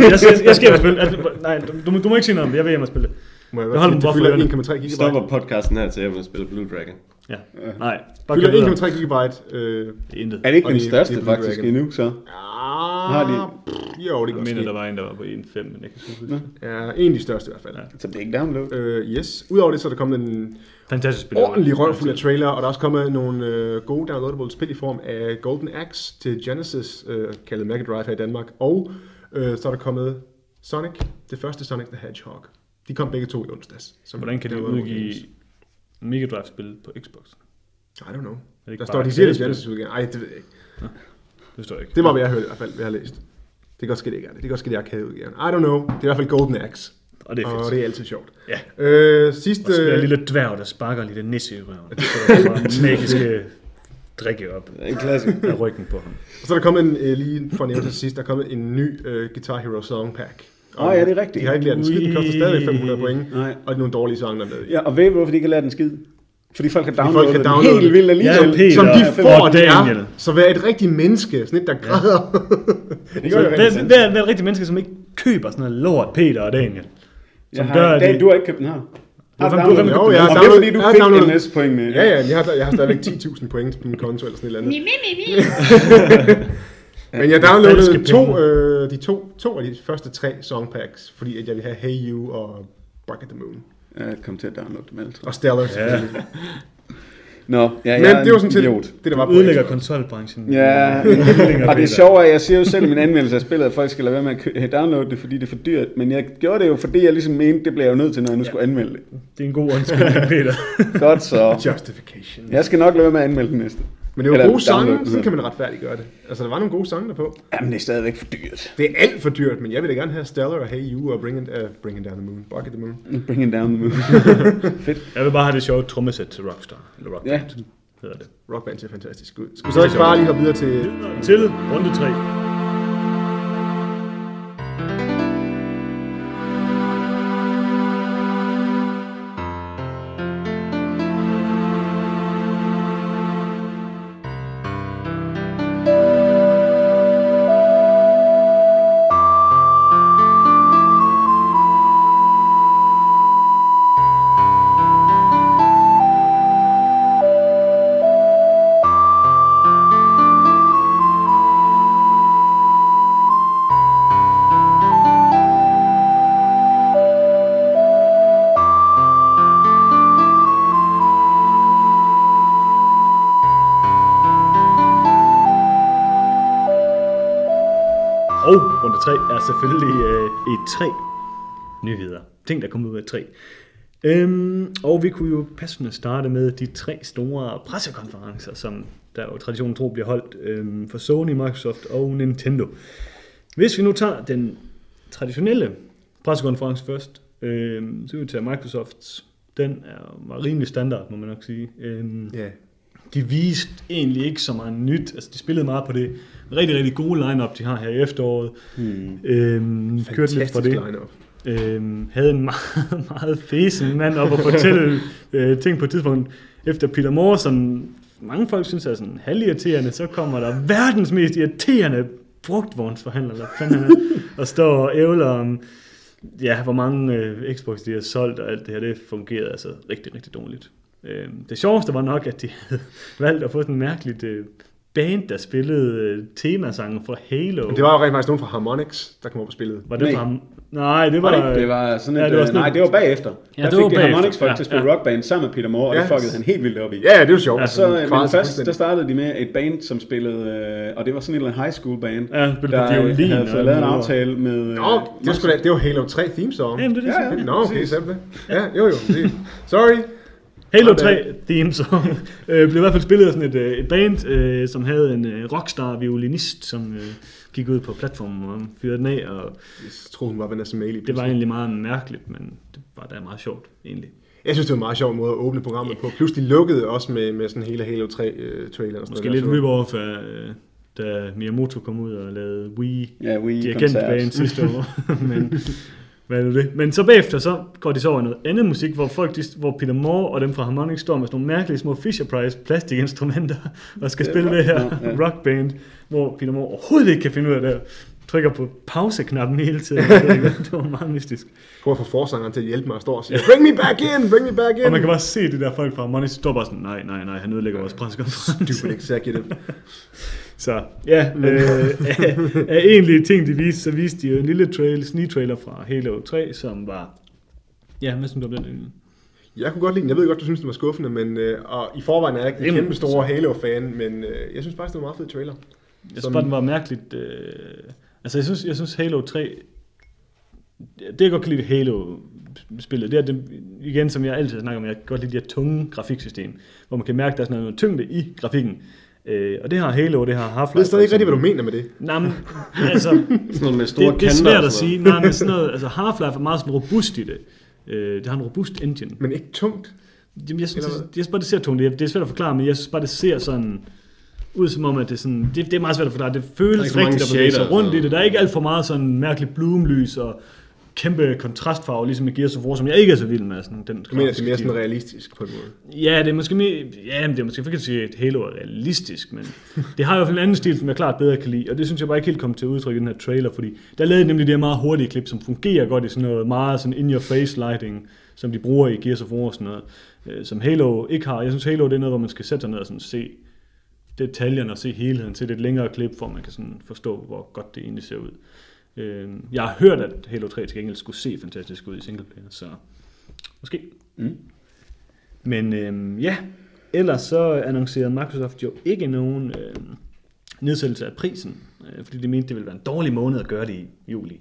jeg, jeg skal hjem og spille. Altså, nej, du, du, må ikke sige noget om det. Jeg vil hjem og spille det. Må jeg Jeg holder sige, bare for fylder 1,3 Vi gigabyte. stopper podcasten her til, at jeg vil spille Blue Dragon. Ja. Nej, bare Fylder videre. 1,3 gigabyte. Øh, Det er intet. Er det ikke den største det faktisk Dragon. endnu, så? har de- Pff, jo, det Jeg kan mener, der var en, der var på 1,5, men jeg kan huske det. Ja, en af de største i hvert fald. Ja. Så det er ikke download. Øh, yes. Udover det, så er der kommet en Fantastisk spil. ordentlig røvfuld af trailer, og der er også kommet nogle øh, gode downloadable spil i form af Golden Axe til Genesis, øh, kaldet Mega Drive her i Danmark, og øh, så er der kommet Sonic, det første Sonic the Hedgehog. De kom begge to i onsdags. Hvordan kan det udgive games. Mega Drive-spil på Xbox? I don't know. det ikke Der står, de siger det arcade-spil? Genesis udgave. Ej, det ved jeg ikke. Det forstår jeg ikke. Det var, hvad jeg hørte i hvert fald, hvad jeg har læst. Det kan godt ske, det ikke er det. Det kan godt ske, det er arcade-udgaven. I don't know. Det er i hvert fald Golden Axe. Og det er fedt. Og det er altid sjovt. Ja. Øh, sidste... Og så bliver en lille dværg, der sparker en lille nisse i røven. Det er bare magiske drikke op En klassiker. af ryggen på ham. Og så er der kommet en, øh, lige for at nævne til sidst, der er kommet en ny øh, Guitar Hero Song Pack. Åh, ja, det er rigtigt. De har ikke lært den skid, den koster stadig 500 point. Nej. Og det er nogle dårlige sange dernede. Ja, og ved du, hvorfor de ikke har lært den skid? Fordi folk kan folk downloade kan den downloade helt vildt alligevel. Ja, Peter Som de og får, det er. Så vær et rigtigt menneske, sådan et, der græder. det Så gør er- hvad er et rigtigt menneske, som ikke køber sådan noget lort, Peter og Daniel? Som Jeg gør, har, Dan, det... du har ikke købt den her. Har du downloadet Jo, jeg har Og det er fordi, downloadet- du fik downloadet- NS point med. ja, ja, jeg har, jeg har stadigvæk 10.000 point på min konto eller sådan et eller andet. Men jeg downloadede to, øh, de to, to af de første tre songpacks, fordi at jeg ville have Hey You og Bark at the Moon. Jeg kom til at downloade dem alle tre. Og Stellar selvfølgelig. Nå, ja, Men jeg er det var en sådan set idiot. det, der var på Ødelægger konsolbranchen. Ja, og det er sjovt, at jeg siger jo selv i min anmeldelse af spillet, at folk skal lade være med at downloade det, fordi det er for dyrt. Men jeg gjorde det jo, fordi jeg ligesom mente, det blev jeg jo nødt til, når jeg nu skulle anmelde det. Det er en god undskyldning, Peter. Godt så. Justification. Jeg skal nok lade være med at anmelde den næste. Men det var Eller gode sange, sådan kan man retfærdigt gøre det. Altså, der var nogle gode sange der på. Jamen, det er stadigvæk for dyrt. Det er alt for dyrt, men jeg vil da gerne have Stellar og Hey You og Bring It, uh, Bring it Down the Moon. Bark at the Moon. Bring it down the moon. Fedt. Jeg vil bare have det sjove trommesæt til Rockstar. Eller Rock Ja. Hedder det. Rock Band ser fantastisk ud. Skal vi så ikke bare lige hoppe videre til... Til runde 3. er selvfølgelig øh, et tre nyheder. Ting, der kommer ud af tre. Øhm, og vi kunne jo passende starte med de tre store pressekonferencer, som der jo traditionen tro bliver holdt øhm, for Sony, Microsoft og Nintendo. Hvis vi nu tager den traditionelle pressekonference først, øhm, så vil vi tage Microsofts. Den er, var rimelig standard, må man nok sige. Øhm, Ja, de viste egentlig ikke så meget nyt. Altså, de spillede meget på det rigtig, rigtig gode lineup, de har her i efteråret. Hmm. Øhm, kørte lidt for det. line-up. Øhm, havde en meget, meget fesen mand op og fortælle øh, ting på et tidspunkt. Efter Peter Moore, som mange folk synes er sådan halvirriterende, så kommer der verdens mest irriterende brugtvognsforhandler, hvad fanden han er, og står og ævler om, ja, hvor mange øh, Xbox de har solgt, og alt det her, det fungerede altså rigtig, rigtig dårligt. Øh, det sjoveste var nok, at de havde valgt at få sådan en mærkeligt øh, band, der spillede øh, temasange fra Halo. Men det var jo rent faktisk nogen fra Harmonix, der kom op og spillede. var det Nej. fra ham? Nej, det var... Var det, ikke? det var sådan et, ja, det var øh, sådan nej, et- det var bagefter. Ja, der det fik var de. Harmonix folk Ja, til at spille ja. rockband sammen med Peter Moore, og Ja. det fuckede han helt vildt op i. Ja, det jo sjovt. Ja, så, øh, men først, der startede de med et band, som spillede, øh, og det var sådan et eller andet high school band, Ja, spillede der violin havde og fået lavet en aftale med... øh, Nå, det var, da, det var Halo 3 theme song. Jamen, det er det, Ja, ja. Nå, okay, det. Ja, jo jo. Sorry. Halo My 3 theme song øh, blev i hvert fald spillet af sådan et, øh, et band, øh, som havde en øh, rockstar violinist, som øh, gik ud på platformen og fyrede den af, og Jeg troede, hun var Vanessa Mailey. det var egentlig meget mærkeligt, men det var da meget sjovt, egentlig. Jeg synes, det var en meget sjov måde at åbne programmet på. Pludselig lukkede også med, med sådan hele Halo 3 uh, trailer og sådan Måske noget. lidt der. rip-off af, øh, da Miyamoto kom ud og lavede Wii Ja, we dirigentbane sidste år. men, hvad er nu det? Men så bagefter, så går de så over i noget andet musik, hvor folk, de, hvor Peter Moore og dem fra Harmonix står med sådan nogle mærkelige små Fisher Price plastikinstrumenter og skal Ja, spille det her ja, ja. rockband, hvor Peter Moore overhovedet ikke kan finde ud af det. Trykker på pauseknappen hele tiden. Jeg det var meget mystisk. Prøv at få forsangeren til at hjælpe mig og står og siger, bring me back in, bring me back in. Og man kan bare se de der folk fra Harmonix, står bare sådan, nej, nej, nej, han ødelægger vores pressekonference. Stupid executive. Så ja, øh, af, af egentlige ting, de viste, så viste de jo en lille trail, sneak-trailer fra Halo 3, som var... Ja, hvad synes du om den? egentlig? Jeg kunne godt lide den. Jeg ved godt, du synes, den var skuffende, men øh, og i forvejen er jeg ikke en kæmpe store Halo-fan, men øh, jeg synes faktisk, det var en meget fed trailer. Jeg synes Som- bare, den var mærkeligt... Øh, altså, jeg synes, jeg synes Halo 3... Det, jeg godt kan lide Halo-spillet, det er, det, igen, som jeg altid snakker om, jeg kan godt lide det her tunge grafiksystem, hvor man kan mærke, at der er sådan noget tyngde i grafikken. Øh, og det har Halo, det har Half-Life. Jeg ved stadig ikke rigtig, hvad du mener med det. Nej, men, altså, Sådan noget med store det, det er kanter svært og at sådan sige. Nej, men sådan noget, altså Half-Life er meget sådan robust i det. Øh, det har en robust engine. Men ikke tungt. Jamen, jeg synes, Eller det, jeg synes bare, det ser tungt. Det er- Det er svært at forklare, men jeg synes bare, det ser sådan... ud som om, at det er sådan, det, det er meget svært at forklare. Det føles er rigtigt at bevæge sig rundt i det. Der er ikke alt for meget sådan mærkeligt bloomlys og kæmpe kontrastfarve, ligesom i Gears of War, som jeg ikke er så vild med. Sådan, den Du mener, det er mere sådan realistisk på en måde. Ja, det er måske mere, ja, det er måske ikke at sige, at Halo er realistisk, men det har i hvert fald en anden stil, som jeg klart bedre kan lide, og det synes jeg bare ikke helt kom til udtryk i den her trailer, fordi der er lavet nemlig de her meget hurtige klip, som fungerer godt i sådan noget meget sådan in-your-face lighting, som de bruger i Gears of War og sådan noget, øh, som Halo ikke har. Jeg synes, Halo det er noget, hvor man skal sætte sig ned og sådan se detaljerne og se helheden til et længere klip, hvor man kan sådan forstå, hvor godt det egentlig ser ud. Øh, Jeg har hørt, at Halo 3 til gengæld skulle se fantastisk ud i singleplayer, så måske. Mm. Men øhm, ja, ellers så annoncerede Microsoft jo ikke nogen øhm, nedsættelse af prisen, øh, fordi de mente, det ville være en dårlig måned at gøre det i juli.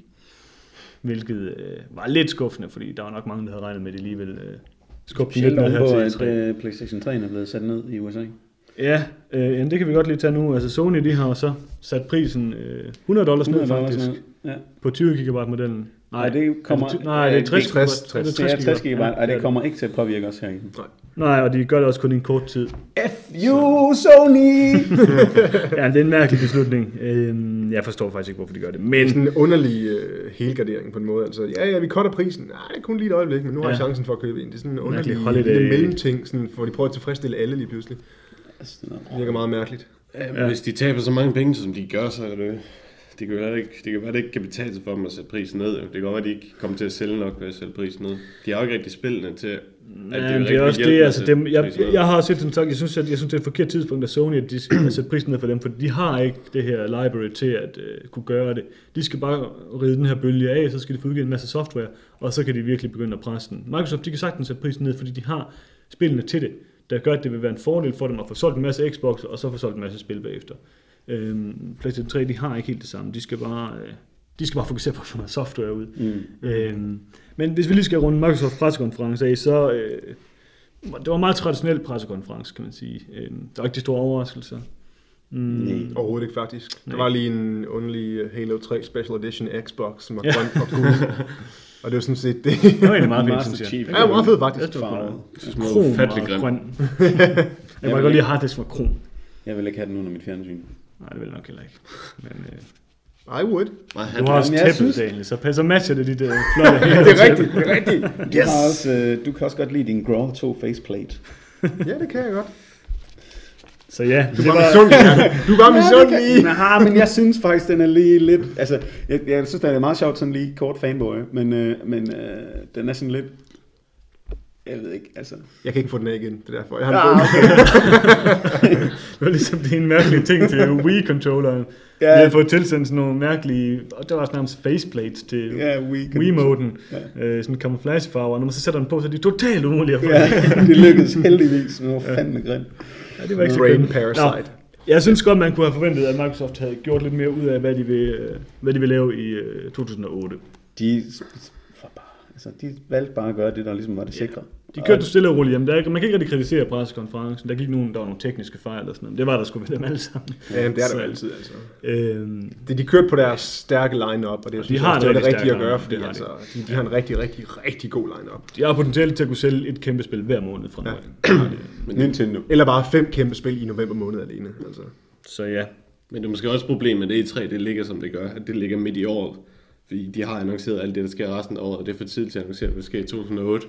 Hvilket øh, var lidt skuffende, fordi der var nok mange, der havde regnet med, at de alligevel øh, skubbe den lidt ned her at til E3. øh, PlayStation 3 er blevet sat ned i USA. Ja, øh, jamen, det kan vi godt lige tage nu. Altså Sony, de har så sat prisen øh, 100 dollars ned 100 dollars faktisk, ned. Ja. på 20 gigabyte modellen. Nej, det kommer- er det, ty- nej, det er øh, 60 det er 60, gigabyte. det Det er 60 GB, Ja, og det er kommer ikke til at påvirke os her. Nej, og de gør det også kun i en kort tid. F you, Sony! Ja, det er en mærkelig beslutning. Øhm, Jeg forstår faktisk ikke, hvorfor de gør det. Det er Men sådan en underlig uh, helgardering på en måde. Altså, ja, ja, vi cutter prisen. Nej, det er kun lige et øjeblik, men nu har jeg Ja. chancen for at købe en. Det er sådan en underlig holiday. lille mellemting, sådan, hvor de prøver at tilfredsstille alle lige pludselig. Det virker meget mærkeligt. Ja. Hvis de taber så mange penge, som de gør, så er det... Det kan, være, det, ikke, det kan være, det ikke kan betale sig for dem at sætte prisen ned. Det kan godt være, at de ikke kommer til at sælge nok ved at sætte prisen ned. De har jo ikke rigtig spillene til, at Ja, vil det, det er også det, at altså dem, jeg, jeg har set sådan sagt, jeg synes, at, jeg synes, det er et forkert tidspunkt af Sony, at de skal sætte prisen ned for dem, for de har ikke det her library til at uh, kunne gøre det. De skal bare ride den her bølge af, så skal de få udgivet en masse software, og så kan de virkelig begynde at presse den. Microsoft, de kan sagtens sætte prisen ned, fordi de har spillene til det, der gør, at det vil være en fordel for dem at få solgt en masse Xbox, og så få solgt en masse spil bagefter. Øhm, PlayStation 3, de har ikke helt det samme. De skal bare, øh, de skal bare fokusere på at få noget software ud. Mm. Øhm, men hvis vi lige skal runde Microsoft pressekonference af, så øh, det var en meget traditionel pressekonference, kan man sige. Øhm, der var ikke de store overraskelser. Mm, Nej. Overhovedet ikke faktisk. Der Nej. var lige en underlig uh, Halo 3 Special Edition Xbox, som var Ja. grøn og gul. og det var sådan set det. Det var egentlig meget Master synes jeg. Ja, meget fedt faktisk. Det var ufattelig og grøn. jeg kan godt lide, at harddisk var krom. Jeg vil ikke have den under mit fjernsyn. Nej, det vil jeg nok heller ikke. Men, øh, I would. Nej, du han, har også tæppet, synes- Daniel, så passer matcher det dit øh, flotte det er rigtigt, det er rigtigt. Du, yes. har også, øh, du kan også godt lide din Grow 2 faceplate. Ja, det kan jeg godt. Så ja, Du var misundelig. Du var misundelig. Nej, men jeg synes faktisk, den er lige lidt... Altså, jeg, jeg synes, det er meget sjovt, sådan lige kort fanboy, men, øh, men øh, den er sådan lidt... Jeg ved ikke, altså... Jeg kan ikke få den af igen, det er derfor. Jeg har Ja, den okay. det var ligesom det er en mærkelig ting til Wii-controlleren. Ja. Vi havde fået tilsendt sådan nogle mærkelige, og det var også nærmest faceplates til Ja, Wii. Wiimoten, Ja. øh, sådan camouflagefarver, og når man så sætter den på, så er de totalt umulige at få. Ja, det lykkedes heldigvis. Det var fandme grimt. Ja, det var ikke så Brain grimt. Parasite. Nå, jeg synes godt, man kunne have forventet, at Microsoft havde gjort lidt mere ud af, hvad de vil, øh, hvad de vil lave i øh, 2008. De, for bare, altså, de valgte bare at gøre det, der ligesom var det sikre. De kørte stille og roligt hjem. Der er, man kan ikke rigtig kritisere pressekonferencen. Der gik nogen, der var nogle tekniske fejl og sådan noget. Det var der sgu ved dem alle sammen. Ja, jamen, det er der Så, jo altid, altså. Øhm, Det, de kørte på deres stærke line-up, og det er jo de har jeg, det, er det rigtig rigtige at gøre, fordi det altså, de. de, har en rigtig, rigtig, rigtig god line-up. de har potentiale til at kunne sælge et kæmpe spil hver måned fra nu Ja. af. Nintendo. Eller bare fem kæmpe spil i november måned alene. Altså. Så ja. Men det er måske også et problem med det E3, det ligger som det gør, at det ligger midt i året. Fordi de har annonceret alt det, der sker resten af året, og det er for tidligt til at annoncere, hvad der sker i 2008.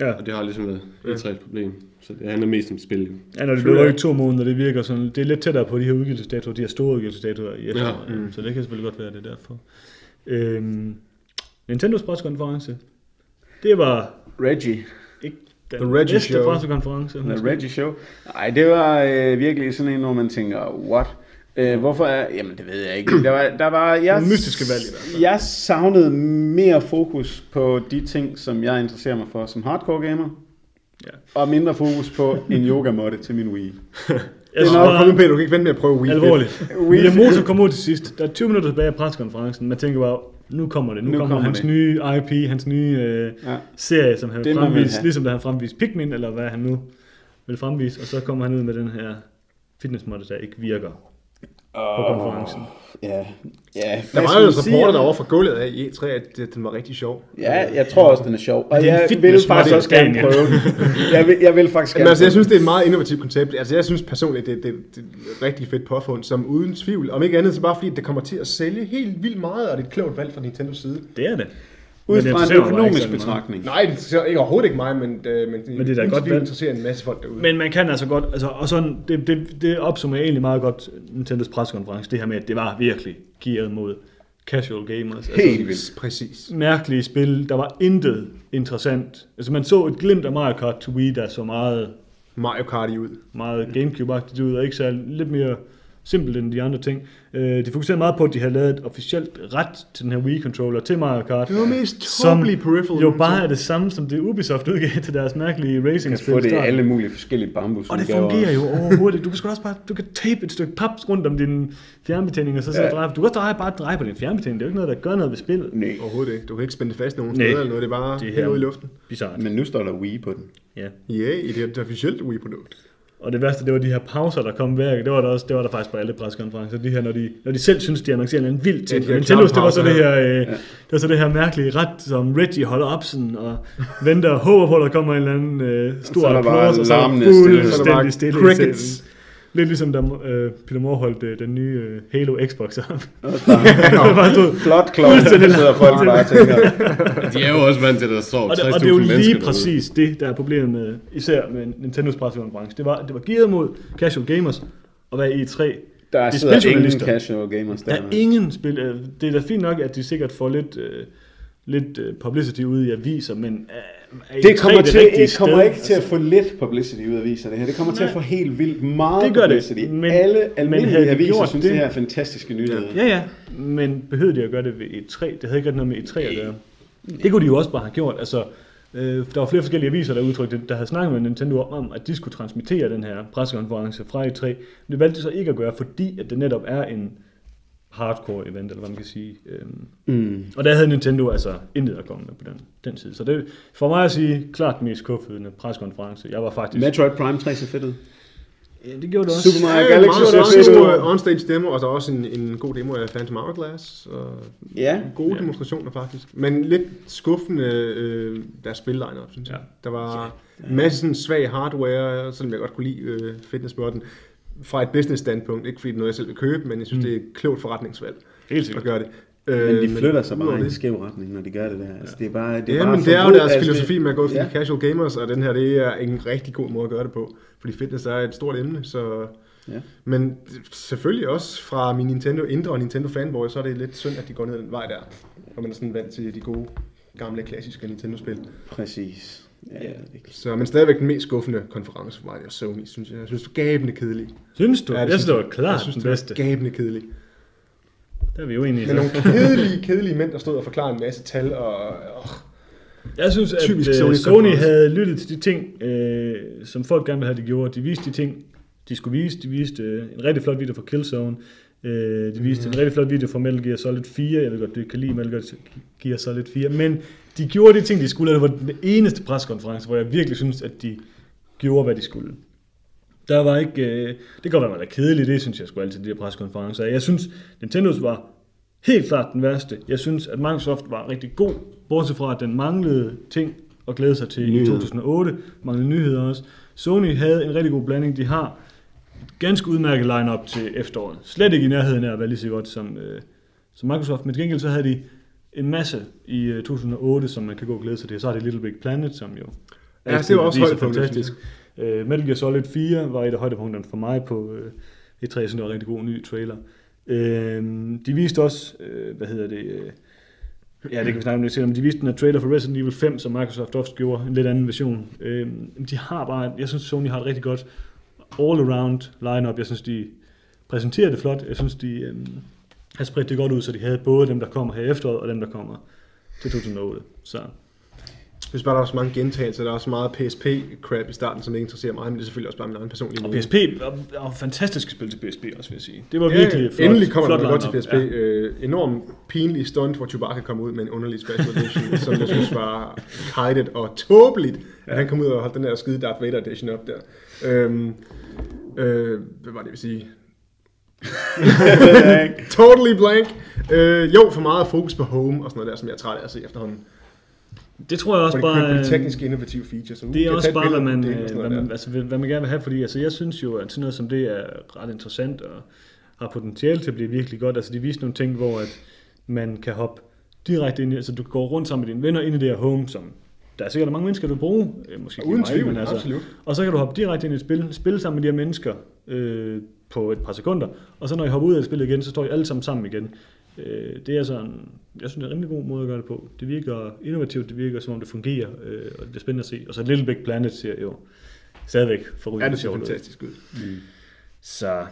Ja, Og det har ligesom været E3 et problem. Så det handler mest om spil. ja når det bliver ikke to måneder, det virker sådan, det er lidt tættere på de her udgivelsesdatoer, de her store udgivelsesdatoer i efteråret. Ja. Mm. Så det kan selvfølgelig godt være, det er derfor. Øhm, Nintendos pressekonference, det var Reggie. ikke den The Reggie bedste Show. pressekonference. The Reggie Show. Nej, det var øh, virkelig sådan en, hvor man tænker, what? Øh, hvorfor er... Jamen, det ved jeg ikke. Der var... Der var jeg, Nogle mystiske valg i hvert fald. Jeg savnede mere fokus på de ting, som jeg interesserer mig for som hardcore gamer. Ja. Og mindre fokus på en yoga måtte til min Wii. Jeg Det er nok bare- kommet på, du kan ikke vente med at prøve Wii Fit. Alvorligt. Wii Fit. Miyamoto kom ud til sidst. Der er 20 minutter tilbage af pressekonferencen. Man tænker bare, nu kommer det. Nu, Nu kommer, kommer hans det. nye IP, hans nye øh, Ja. serie, som han Det fremvist, ligesom da han fremviste Pikmin, eller hvad han nu vil fremvise. Og så kommer han ud med den her fitnessmodel, der ikke virker. På konferencen. Ja, ja. Der var jo rapporter derovre fra gulvet af i E3, at det- den var rigtig sjov. Ja, jeg tror også, den er sjov. Og det er en jeg vil faktisk også gerne prøve den. Jeg vil, jeg vil faktisk Men gerne altså, jeg synes, det er et meget innovativt koncept. Altså, jeg synes personligt, det, det, det er et rigtig fedt påfund, som uden tvivl, om ikke andet, så bare fordi det kommer til at sælge helt vildt meget, og det er et klogt valg fra Nintendos side. Det er det. Ud det fra interesserer en økonomisk betragtning. Nej, det ser ikke overhovedet ikke mig, men, øh, men, Men det er da godt valg. interesserer en masse folk derude. Men man kan altså godt, altså, og sådan, det, det, det opsummerer egentlig meget godt Nintendos preskonference, det her med, at det var virkelig gearet mod casual gamers. Altså, Helt vildt. Præcis. mærkelige spil, der var intet interessant. Altså man så et glimt af Mario Kart to Wii, der så meget, Mario Kart i ud. meget Gamecube-agtigt ud, og ikke så lidt mere simpelt end de andre ting. Øh, de fokuserede meget på, at de havde lavet et officielt ret til den her Wii-controller til Mario Kart. Det var mest tåbelige peripheral. jo bare er det samme, som det Ubisoft udgav til deres mærkelige Du kan racing-spil. få det i alle mulige forskellige bambus. Og det fungerer jo overhovedet. Du kan også bare, du kan tape et stykke pap rundt om din fjernbetjening, og så, så Ja. dreje. Du kan også dreje, bare dreje på din fjernbetjening. Det er jo ikke noget, der gør noget ved spillet. Nej, Overhovedet ikke. Du kan ikke spænde det fast nogen steder eller noget. Det er bare Det er helt her- ude i luften. Bizarrt. men nu står der Wii på den. Ja. Ja, i det, officielle Wii-produkt. Og det værste, det var de her pauser, der kom hver Det var der, også, det var der faktisk på alle preskonferencer. De her, når de, når de selv synes, de annoncerer en vild ting. Ja, Ja, Nintendos, det var så det her, øh, det var så det her mærkelige ret, som Reggie holder op sådan, og venter og håber på, at der kommer en eller anden øh, stor Så er der applaus, og så er der er fuldstændig stille. i crickets. Lidt ligesom da øh, Peter Moore holdt øh, den nye øh, Halo Xbox op. Og der det var stod, flot klog, så sidder folk bare og tænker, De er jo også vant til, at der står og, det, 60.000 og det er jo mennesker lige derude. præcis det, der er problemet med, især med Nintendos pressekonference. Det var, det var gearet mod casual gamers, og hvad i E3. der Det er sidder ingen casual gamers Der der. er ingen spil. øh, Det er da fint nok, at de sikkert får lidt, øh, lidt øh, publicity ud i aviser, men øh, er Det E3 kommer, til, rigtige det kommer sted? ikke til at få lidt publicity ud af aviser, det her. Det kommer til at Nej. få helt vildt meget Det gør det, publicity. men- Alle men almindelige de aviser gjort synes, det- det her er fantastiske nyheder. Ja, ja, men behøvede de at gøre det ved E3? Det havde ikke noget med E3 at gøre. Det kunne de jo også bare have gjort. Altså, øh, der var flere forskellige aviser, der udtrykte, der havde snakket med Nintendo om, at de skulle transmittere den her pressekonference fra E3. Men det valgte de så ikke at gøre, fordi at det netop er en hardcore event, eller hvad man kan sige. Øhm, Mm. Og der havde Nintendo altså intet at komme med på den, den side. Så det for mig at sige, klart den mest skuffende pressekonference. Jeg var faktisk... Metroid Prime 3 ser fedt ud. Ja, det gjorde det også. Super Mario Ja, Galaxy meget ser også fedt en ud. god onstage demo, og så også en, en god demo af Phantom Hourglass. Og Ja, gode Ja. demonstrationer faktisk. Men lidt skuffende øh, deres spil synes jeg. Ja. Der var en masse sådan svag hardware, selvom jeg godt kunne lide øh, fitnessbåden. Fra et business standpunkt, ikke fordi det er noget, jeg selv vil købe, men jeg synes, mm. det er et klogt forretningsvalg Helt at sikkert. gøre det. men Øh, de flytter sig bare i en skæv retning, når de gør det der. Altså, det er bare, det er Ja, bare men det er jo deres altså, filosofi med at gå for ja. de casual gamers, og den her, det er en rigtig god måde at gøre det på. Fordi fitness er et stort emne, så... Ja. Men selvfølgelig også fra min Nintendo indre og Nintendo fanboy, så er det lidt synd, at de går ned den vej der. Og man er sådan vant til de gode, gamle, klassiske Nintendo-spil. Præcis. Ja, det. Så, men stadigvæk den mest skuffende konference for mig, det er Sony, synes jeg. Jeg synes, det er gabende kedelig. Synes du? Ja, Ja, jeg synes, det var jeg klart synes, den det var bedste. Gabende kedelig. Der er vi jo enige. Men nogle kedelige, kedelige mænd, der stod og forklarede en masse tal, og... og Jeg synes, at Typisk øh, Sony Sony havde lyttet til de ting, øh, som folk gerne ville have, de gjorde. De viste de ting, de skulle vise. De viste øh, en rigtig flot video fra Killzone. Øh, de viste Mhm. en rigtig flot video fra Metal Gear Solid 4. Jeg ved godt, du kan lide Metal Gear Solid 4. Men de gjorde de ting, de skulle. og Det var den eneste preskonference, hvor jeg virkelig synes, at de gjorde, hvad de skulle. Der var ikke... Øh, det kan godt være, man er kedelig. Det synes jeg sgu altid, de her preskonferencer. Jeg synes, Nintendos var helt klart den værste. Jeg synes, at Microsoft var rigtig god, bortset fra, at den manglede ting at glæde sig til Nyheder. i 2008. Manglede nyheder også. Sony havde en rigtig god blanding. De har ganske udmærket line-up til efteråret. Slet ikke i nærheden af at være lige så godt som, øh, som Microsoft. Men til gengæld så havde de en masse i øh, 2008, som man kan gå og glæde sig til. Så har de Little Big Planet, som jo Ja, det var også højdepunktet, fantastisk. Uh, Metal Gear Solid 4 var et af højdepunkterne for mig på uh, E3. Jeg synes, det var en rigtig god ny trailer. Uh, de viste også, uh, hvad hedder det, uh, ja, det kan vi snakke om lidt senere, men de viste den her trailer for Resident Evil 5, som Microsoft også gjorde, en lidt anden version. Uh, de har bare, jeg synes, Sony har et rigtig godt all-around lineup. Jeg synes, de præsenterer det flot. Jeg synes, de um, har spredt det godt ud, så de havde både dem, der kommer her efteråret, og dem, der kommer til 2008. Så Jeg synes bare, der er så mange gentagelser. Der er også meget PSP-crap i starten, som ikke interesserer mig, men det er selvfølgelig også bare min egen personlige Og. PSP var, var fantastisk spil til PSP også, vil jeg sige. Det var Ja, virkelig flot. endelig kommer flot der noget godt til. PSP. Ja. Øh, enormt pinlig stunt, hvor Chewbacca kom ud med en underlig special edition, som jeg synes var kited og tåbeligt, at han kom ud og holdt den der skide Darth Vader edition op der. Øhm, øh, hvad var det, jeg vil sige? Totally blank. Øh, jo, for meget fokus på home og sådan noget der, som jeg er træt af at se efterhånden. Det tror jeg også de kører bare... på de tekniske innovative features. Uh, Det er også bare, hvad man, på øh, hvad man, altså, hvad man gerne vil have, fordi altså, jeg synes jo, at sådan noget som det er ret interessant og har potentiale til at blive virkelig godt. Altså, de viser nogle ting, hvor at man kan hoppe direkte ind i, altså du går rundt sammen med dine venner ind i det her home, som der er sikkert mange mennesker, der vil bruge, øh, måske Uden tvivl, men altså, absolut. Og så kan du hoppe direkte ind i et spil, spille sammen med de her mennesker øh, på et par sekunder, og så når I hopper ud af spillet igen, så står I alle sammen sammen igen. Øh, det er sådan, jeg synes, det er en rimelig god måde at gøre det på. Det virker innovativt, det virker som om det fungerer, øh, og det er spændende at se. Og så Little Big Planet ser jo stadigvæk Ja, forrygende det ser sjovt ud. fantastisk ud. Så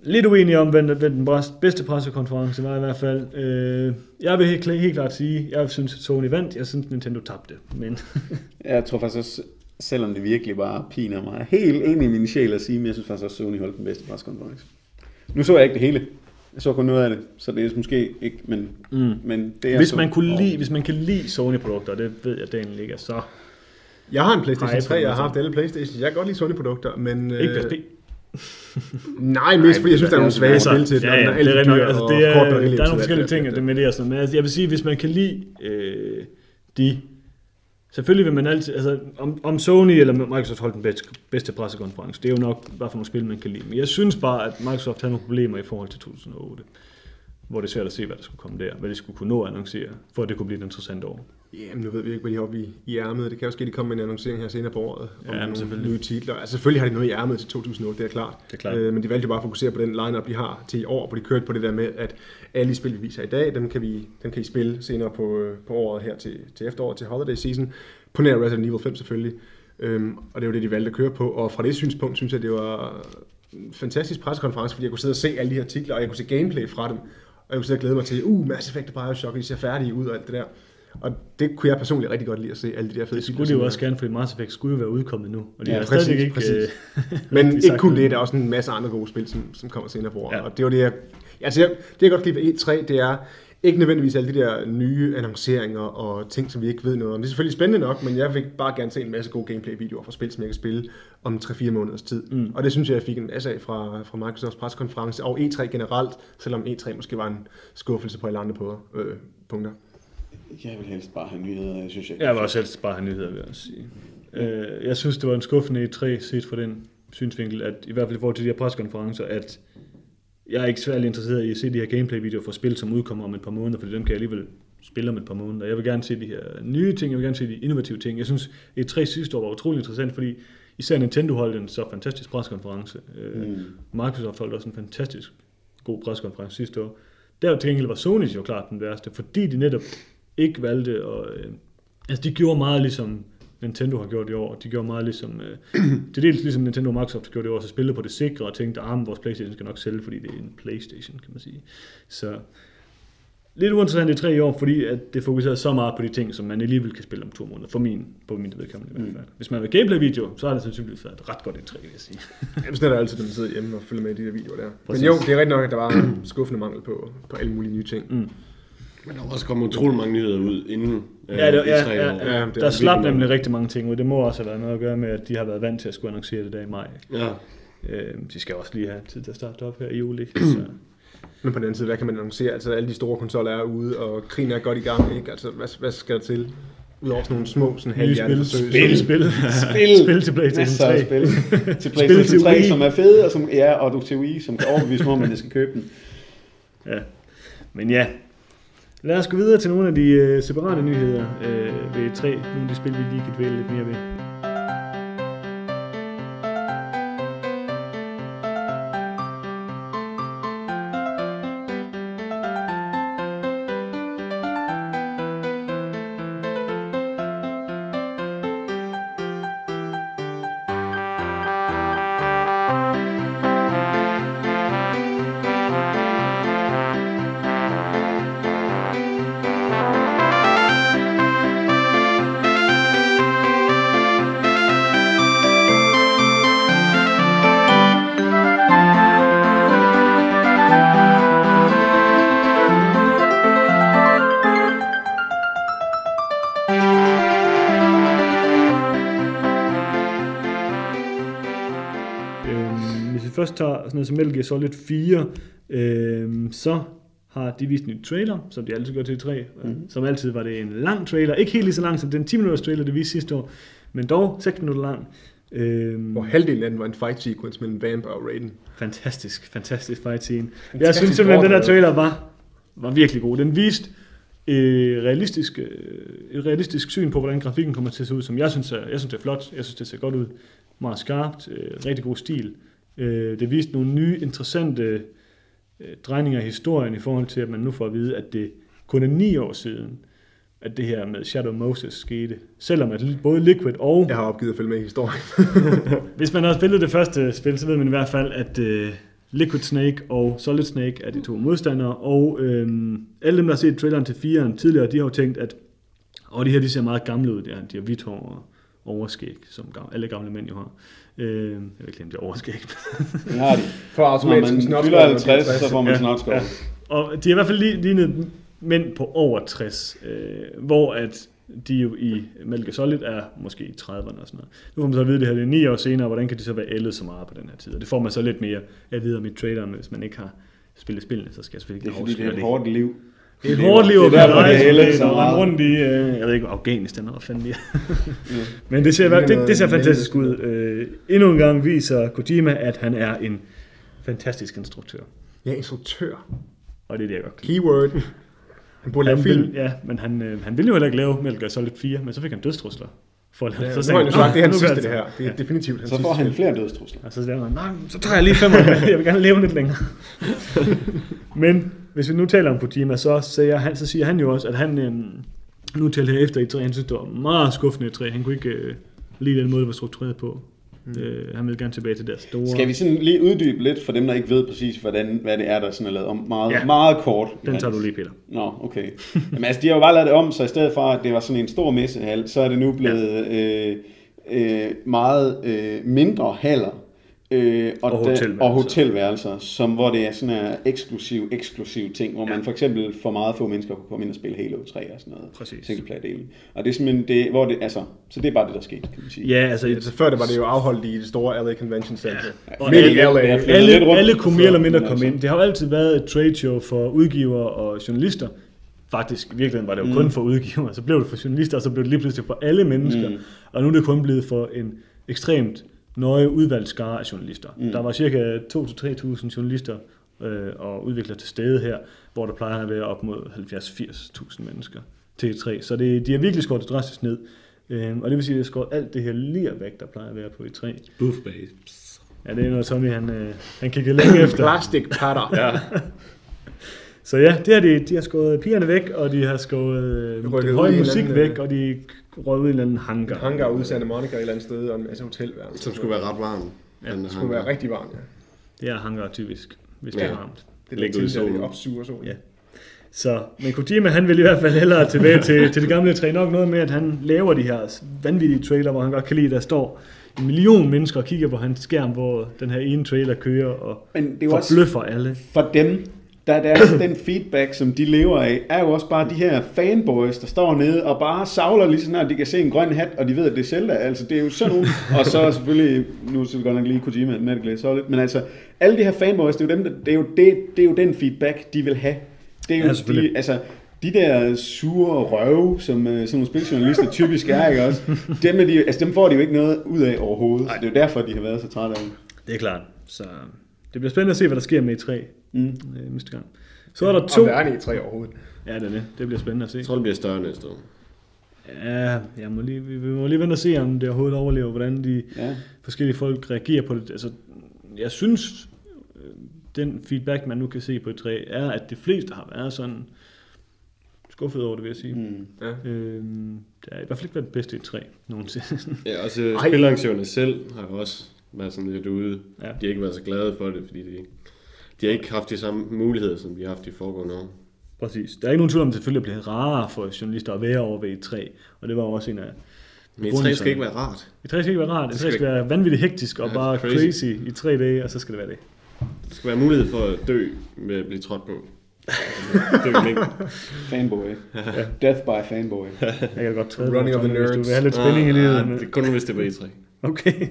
lidt uenig om, hvad, hvad den bedste pressekonference var i hvert fald. Øh, jeg vil helt, helt klart sige, jeg synes, at Sony vandt. Jeg synes, Nintendo tabte. Men Jeg tror faktisk også, selvom det virkelig bare piner mig helt ind i min sjæl at sige, men jeg synes faktisk også, at Sony holdt den bedste preskonference. Nu så jeg ikke det hele. Jeg så kun noget af det, så det er måske ikke, men, mm. men det er hvis så- man, kunne lide, hvis man kan lide Sony-produkter, det ved jeg, Daniel ikke er, så Jeg har en PlayStation Ej, 3, jeg har haft alle PlayStation. Jeg kan godt lide Sony-produkter, men... ikke øh, PSP. Nej, mest fordi jeg synes, der er nogle svage Altså, spil til, ja, ja, det er nok. Altså, det er, kort der er batterilevetid, nogle alt forskellige det, ting, alt det med det og sådan. Men altså, jeg vil sige, hvis man kan lide øh, de... Selvfølgelig vil man altid... Altså, om, om Sony eller Microsoft holdt den bedste, bedste pressekonference, det er jo nok, hvad for nogle spil, man kan lide. Men jeg synes bare, at Microsoft havde nogle problemer i forhold til 2008 hvor det er svært at se, hvad der skulle komme der, hvad de skulle kunne nå at annoncere, for at det kunne blive et interessant år. Jamen, nu ved vi ikke, hvad de har oppe i, i ærmet. Det kan også ske, at de kommer med en annoncering her senere på året. Ja, om men nogle selvfølgelig. nye titler. Altså, selvfølgelig har de noget i ærmet til 2008, det er klart. Det er klart. Øh, men de valgte jo bare at fokusere på den lineup, de har til i år, hvor de kørte på det der med, at alle de spil, vi viser i dag, dem kan, vi, dem kan I spille senere på, øh, på året her til, til efteråret, til holiday season. På nær Resident Evil 5 selvfølgelig. Øhm, og det var det, de valgte at køre på. Og fra det synspunkt synes jeg, det var en fantastisk pressekonference, fordi jeg kunne sidde og se alle de her artikler, og jeg kunne se gameplay fra dem. Og jeg kunne sidde og glæde mig til, uh, Mass Effect og Bioshock, de ser færdige ud og alt det der. Og det kunne jeg personligt rigtig godt lide at se, alle de der fede Det skulle de jo også gerne, fordi Mass Effect skulle jo være udkommet nu, og de Ja, har præcis, stadig ikke... præcis. øh, Men ikke kun det, der er også en masse andre gode spil, som, som kommer senere på året. Ja. Og det var det, jeg... Altså, jeg, det jeg godt kan lide ved E3, det er ikke nødvendigvis alle de der nye annonceringer og ting, som vi ikke ved noget om. Det er selvfølgelig spændende nok, men jeg vil bare gerne se en masse gode gameplay-videoer fra spil, som jeg kan spille om 3-4 måneders tid. Mm. Og det synes jeg, jeg fik en masse af fra, fra Microsofts pressekonference, og E3 generelt, selvom E3 måske var en skuffelse på alle andre på, øh, punkter. Jeg vil helst bare have nyheder, jeg synes ikke. Jeg vil også helst bare have nyheder, vil jeg sige. Øh, jeg synes, det var en skuffende i tre set fra den synsvinkel, at i hvert fald i forhold til de her pressekonferencer, at jeg er ikke særlig interesseret i at se de her gameplay-videoer fra spil, som udkommer om et par måneder, fordi dem kan jeg alligevel spille om et par måneder. Jeg vil gerne se de her nye ting, jeg vil gerne se de innovative ting. Jeg synes, et tre sidste år var utrolig interessant, fordi især Nintendo holdt en så fantastisk pressekonference. Øh, Mm. Microsoft holdt også en fantastisk god pressekonference sidste år. Der til gengæld var Sony jo klart den værste, fordi de netop ikke valgte at... Øh, altså de gjorde meget ligesom Nintendo har gjort i år. De gjorde meget ligesom... Øh, det er dels ligesom Nintendo og Microsoft har gjort i år, så spillede på det sikre og tænkte, at vores Playstation skal nok sælge, fordi det er en Playstation, kan man sige. Så lidt uinteressant i tre år, fordi at det fokuserer så meget på de ting, som man alligevel kan spille om to måneder. For min, på min vedkommende i hvert fald. Hvis man vil gameplay-video, så har det sandsynligvis været et ret godt indtræk, vil jeg sige. Jamen, sådan er det altid, når man sidder hjemme og følger med i de der videoer der. Men Præcis. jo, det er rigtigt nok, at der var en skuffende mangel på, på alle mulige nye ting. Mm. Men der er også kommet utrolig mange nyheder ud inden øh, Ja, det, de ja, tre ja, år. ja, Ja, det er der slap nemlig rigtig mange ting ud. Det må også have været noget at gøre med, at de har været vant til at skulle annoncere det der i maj. Ja. Øh, de skal også lige have tid til at starte op her i juli. Så. Men på den anden side, hvad kan man annoncere? Altså, alle de store konsoller er ude, og krigen er godt i gang, ikke? Altså, hvad, hvad skal der til? Udover sådan nogle små, sådan Nye halvhjerte spil, spil, spil, Spil. spil til PlayStation Masser af 3. spil. til PlayStation til 3, Wii. som er fede, og som, ja, og du til Wii, som kan overbevise mig om, at jeg skal købe den. Ja. Men ja, lad os gå videre til nogle af de øh, separate nyheder øh, ved 3. Nogle af de spil, vi lige kan dvæle lidt mere ved. Sådan noget som Metal Gear Solid 4, øh, så har de vist en ny trailer, som de altid gør til 3. Mhm. Mm. Som altid var det en lang trailer. Ikke helt lige så lang som den 10 minutters trailer, det viste sidste år, men dog 6 minutter lang. Øh, Hvor halvdelen af den var en fight sequence mellem Vamp og Raiden. fantastisk, fantastisk fight scene. Jeg Fantastisk synes simpelthen, den her trailer var, var virkelig god. Den viste øh, realistisk, øh, et realistisk syn på, hvordan grafikken kommer til at se ud, som jeg synes, er, jeg synes det er flot. Jeg synes, det ser godt ud. Meget skarpt. Øh, rigtig god stil. Øh, det viste nogle nye, interessante øh, drejninger i historien i forhold til, at man nu får at vide, at det kun er ni år siden, at det her med Shadow Moses skete. Selvom at både Liquid og Jeg har opgivet at følge med i historien. hvis man har spillet det første spil, så ved man i hvert fald, at øh, Liquid Snake og Solid Snake er de to modstandere, og øh, alle dem, der har set traileren til 4'eren tidligere, de har jo tænkt, at og de her, de ser meget gamle ud, der. de har hvidt hår og overskæg, som alle gamle mænd jo har. Øh, jeg vil ikke glemme det overskæg. Det har de. For automatisk snotskål, fylder når man bliver 50, så får man Ja. snotskål. Ja. og de har i hvert fald lige- lignet mænd på over 60, øh, hvor at de jo i Metal Solid er måske i 30'erne og sådan noget. Nu får man så at vide, at det her det er 9 år senere, hvordan kan de så være ældet så meget på den her tid? Og det får man så lidt mere at vide om i traileren, hvis man ikke har spillet spillene, så skal jeg selvfølgelig Det er ikke fordi, det er et hårdt liv. Det er et hårdt liv Det at være rejse, er er meget. rundt i, øh, jeg ved ikke, Afghanistan eller hvad fanden de er. Men det ser, Det det, det ser noget fantastisk ud. Øh, endnu en gang viser Kojima, at han er en fantastisk instruktør. Ja, instruktør. Og det er det, jeg godt kan. Keyword. Han burde lave film. vil, ja, men han, øh, han ville jo heller ikke lave Metal Gear Solid 4, men så fik han dødstrusler. For at lave, Ja, så har han jo "Nå, sagt, det er hans sidste det her. Det er Ja. definitivt hans Så får han flere dødstrusler. Og så siger han, nej, så tager jeg lige fem år. Jeg vil gerne leve lidt længere. Men hvis vi nu taler om Kojima, så siger han, så siger han jo også, at han øhm, nu til her efter i 3, han synes, det var meget skuffende i 3. Han kunne ikke øh, lide den måde, det var struktureret på. Mm. Øh, han vil gerne tilbage til deres store... Skal vi sådan lige uddybe lidt for dem, der ikke ved præcis, hvordan, hvad det er, der sådan er lavet om? Meget, ja. meget kort. Den tager du lige, Peter. Nå, okay. Jamen altså, de har jo bare lavet det om, så i stedet for, at det var sådan en stor messehal, så er det nu blevet ja. øh, øh, meget øh, mindre haller. Øh, og, Og hotelværelser. og hotelværelser, som, hvor det er sådan en eksklusiv, eksklusiv ting, hvor man for eksempel for meget få mennesker kunne komme ind og spille Halo 3 og sådan noget. Præcis. Singleplayer-delen. Og det er simpelthen det, hvor det, altså, så det er bare det, der skete, kan man sige. Ja, altså... Altså, før det var det jo afholdt i det store LA Convention Center. Og Midt i alle- LA. Ja, alle, rundt, alle kunne mere eller mindre komme altså- ind. Det har jo altid været et trade show for udgivere og journalister. Faktisk, i virkeligheden var det jo mm. kun for udgivere. Så blev det for journalister, og så blev det lige pludselig for alle mennesker. Mm. Og nu er det kun blevet for en ekstremt nøje udvalgt skare af journalister. Mm. Der var cirka 2-3.000 journalister øh, og udviklere til stede her, hvor der plejer at være op mod 70-80.000 mennesker til E3. Så det, de har virkelig skåret det drastisk ned. Øh, og det vil sige, at de har skåret alt det her lir væk, der plejer at være på E3. Booth base. Ja, det er noget, Tommy han, øh, han kiggede længe efter. Plastic patter. Ja, Så ja, det har de, de har skåret pigerne væk, og de har skåret øh, den høje musik væk, øh, og de røget ud i en eller anden hangar. Hangar ude i Santa Monica et eller andet sted, og en masse hotelværelser. som skulle være ret varm. Ja, Den Det skulle være rigtig varmt, ja. Det er hangar typisk, hvis det er Ja. varmt. Det Ligge er ude i det solen. opsuger solen. Ja. Så, men Kojima, han vil i hvert fald hellere tilbage til, til det gamle træ. Nok noget med, at han laver de her vanvittige trailer, hvor han godt kan lide, der står en million mennesker og kigger på hans skærm, hvor den her ene trailer kører og Men det er jo også forbløffer alle. for dem, der er deres, den feedback, som de lever af, er jo også bare de her fanboys, der står nede og bare savler lige sådan her, de kan se en grøn hat, og de ved, at det er Zelda. Altså, det er jo sådan nogle. Og så selvfølgelig, nu skal vi godt nok lige Kojima, Metal Gear Solid, men altså, alle de her fanboys, det er jo, dem, der, det er jo, det, det er jo den feedback, de vil have. Det er jo Ja, de, altså, de der sure røve, som, øh, som nogle spiljournalister typisk er, ikke også? Dem, er de, altså, dem får de jo ikke noget ud af overhovedet. Så det er jo derfor, de har været så trætte af dem. Det er klart. Så det bliver spændende at se, hvad der sker med E3 Mm. øh, næste gang. Så er der To. Om der er en tre overhovedet. Ja, det er det. Det bliver spændende at se. Jeg tror, det bliver større næste år. Ja, jeg må lige, vi, må lige vente og se, om det overhovedet overlever, hvordan de Ja. forskellige folk reagerer på det. Altså, jeg synes, øh, den feedback, man nu kan se på E3, er, at de fleste har været sådan skuffet over det, vil jeg sige. Mm. Ja. Øhm, det er i hvert fald ikke været det bedste E3 nogensinde. Ja, også Ej. spilarrangørerne selv har også været sådan lidt ude. Ja. De har ikke været så glade for det, fordi de, de har ikke haft de samme muligheder, som de har haft i foregående år. Præcis. Der er ikke nogen tvivl om, at det selvfølgelig er blevet rarere for journalister at være over ved E3, og det var også en af Men E3 skal ikke være rart. E3 skal ikke være rart, E3 skal skal være vanvittigt hektisk og Ja, bare crazy. crazy. i tre dage, og så skal det være det. Der skal være mulighed for at dø med at blive trådt på. Fanboy. Death by fanboy. Jeg kan godt træde Running på, of the hvis du nerds. vil have lidt spænding i livet. Ah, men- det er kun hvis det var E3. Okay.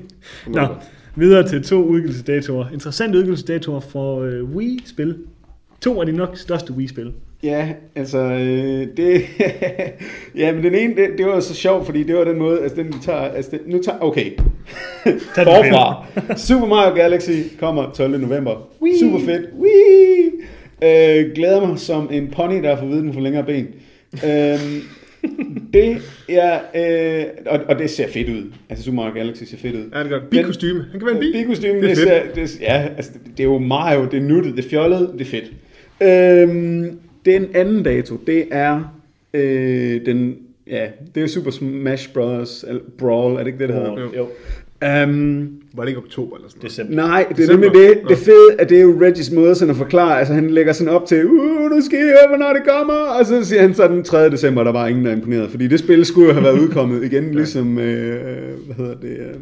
Nå. Videre til to udgivelsesdatoer. Interessante udgivelsesdatoer for øh, Wii-spil. To af de nok største Wii-spil. Ja, altså, øh, det, ja, men den ene, det, det var så sjovt, fordi det var den måde, altså den, de tager, altså den, nu tager, okay, Tag forfra. Super Mario Galaxy kommer 12. november. Wii. Super fedt. Wii. Øh, glæder mig som en pony, der har fået vide, den får længere ben. Øhm, det er, øh, og, og det ser fedt ud. Altså Super Mario Galaxy ser fedt ud. Ja, det er godt. Bikostyme. Han kan være en bi. Bikostyme, Det er det, ser, det, ja, altså, det er jo Mario, det er nuttet, det er fjollet, det er fedt. Øhm, den anden dato, det er øh, den, ja, det er Super Smash Bros. Brawl, er det ikke det, det hedder? Jo. Um, Var det ikke oktober eller sådan noget? December. nej, det er nemlig det. Det fede, at det er jo Regis måde sådan at forklare, altså han lægger sådan op til, uh, nu skal I høre, hvornår det kommer, og så siger han så den 3. december, der var ingen, der er imponeret, fordi det spil skulle jo have været udkommet igen, ligesom, øh, hvad hedder det, øh,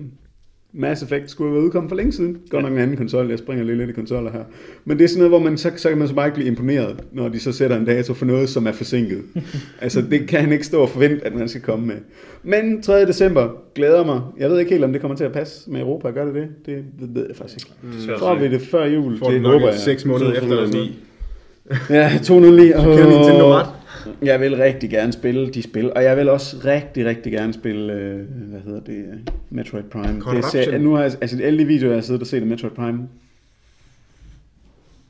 Mass Effect skulle have været udkommet for længe siden. Godt nok en anden konsol, jeg springer lige lidt i konsoller her. Men det er sådan noget, hvor man så, så kan man så bare ikke blive imponeret, når de så sætter en dato for noget, som er forsinket. altså det kan han ikke stå og forvente, at man skal komme med. Men 3. december, glæder mig. Jeg ved ikke helt, om det kommer til at passe med Europa. Gør det det? Det ved jeg faktisk ikke. Får at vi det før jul? Får det håber jeg. seks måneder efter eller sådan 2009. noget. Ja, 209. Åh, kører Nintendo ret. Jeg vil rigtig gerne spille de spil, og jeg vil også rigtig, rigtig gerne spille, øh, hvad hedder det, øh, Metroid Prime. Det ser, nu har jeg, altså alle de videoer, jeg har siddet og set af Metroid Prime,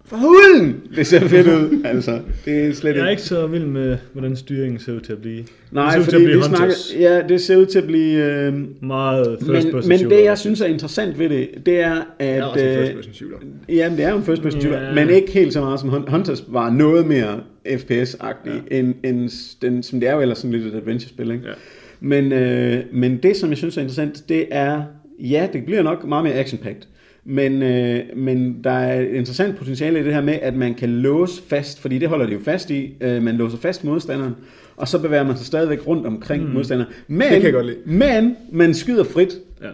for hulen! Det ser fedt ud, altså. Det er slet Jeg er ikke så vild med, hvordan styringen ser ud til at blive. Nej, det ser ud til fordi at blive vi snakker, ja, det ser ud til at blive... Øh, Meget first men, person men shooter. det, jeg synes er interessant ved det, det er, at... Det er også en øh, first person shooter. Jamen, det er jo en first person shooter, Ja. men ikke helt så meget som Hun- Hunters var noget mere FPS-agtig, ja. end, end den, som det er jo ellers sådan lidt et adventure-spil, ikke? Ja. Men, øh, men det, som jeg synes er interessant, det er, ja, det bliver nok meget mere action-packed, men, øh, men der er et interessant potentiale i det her med, at man kan låse fast, fordi det holder det jo fast i, øh, man låser fast modstanderen, og så bevæger man sig stadigvæk rundt omkring mm. modstanderen. Men, Det kan jeg godt lide. men man skyder frit, Ja.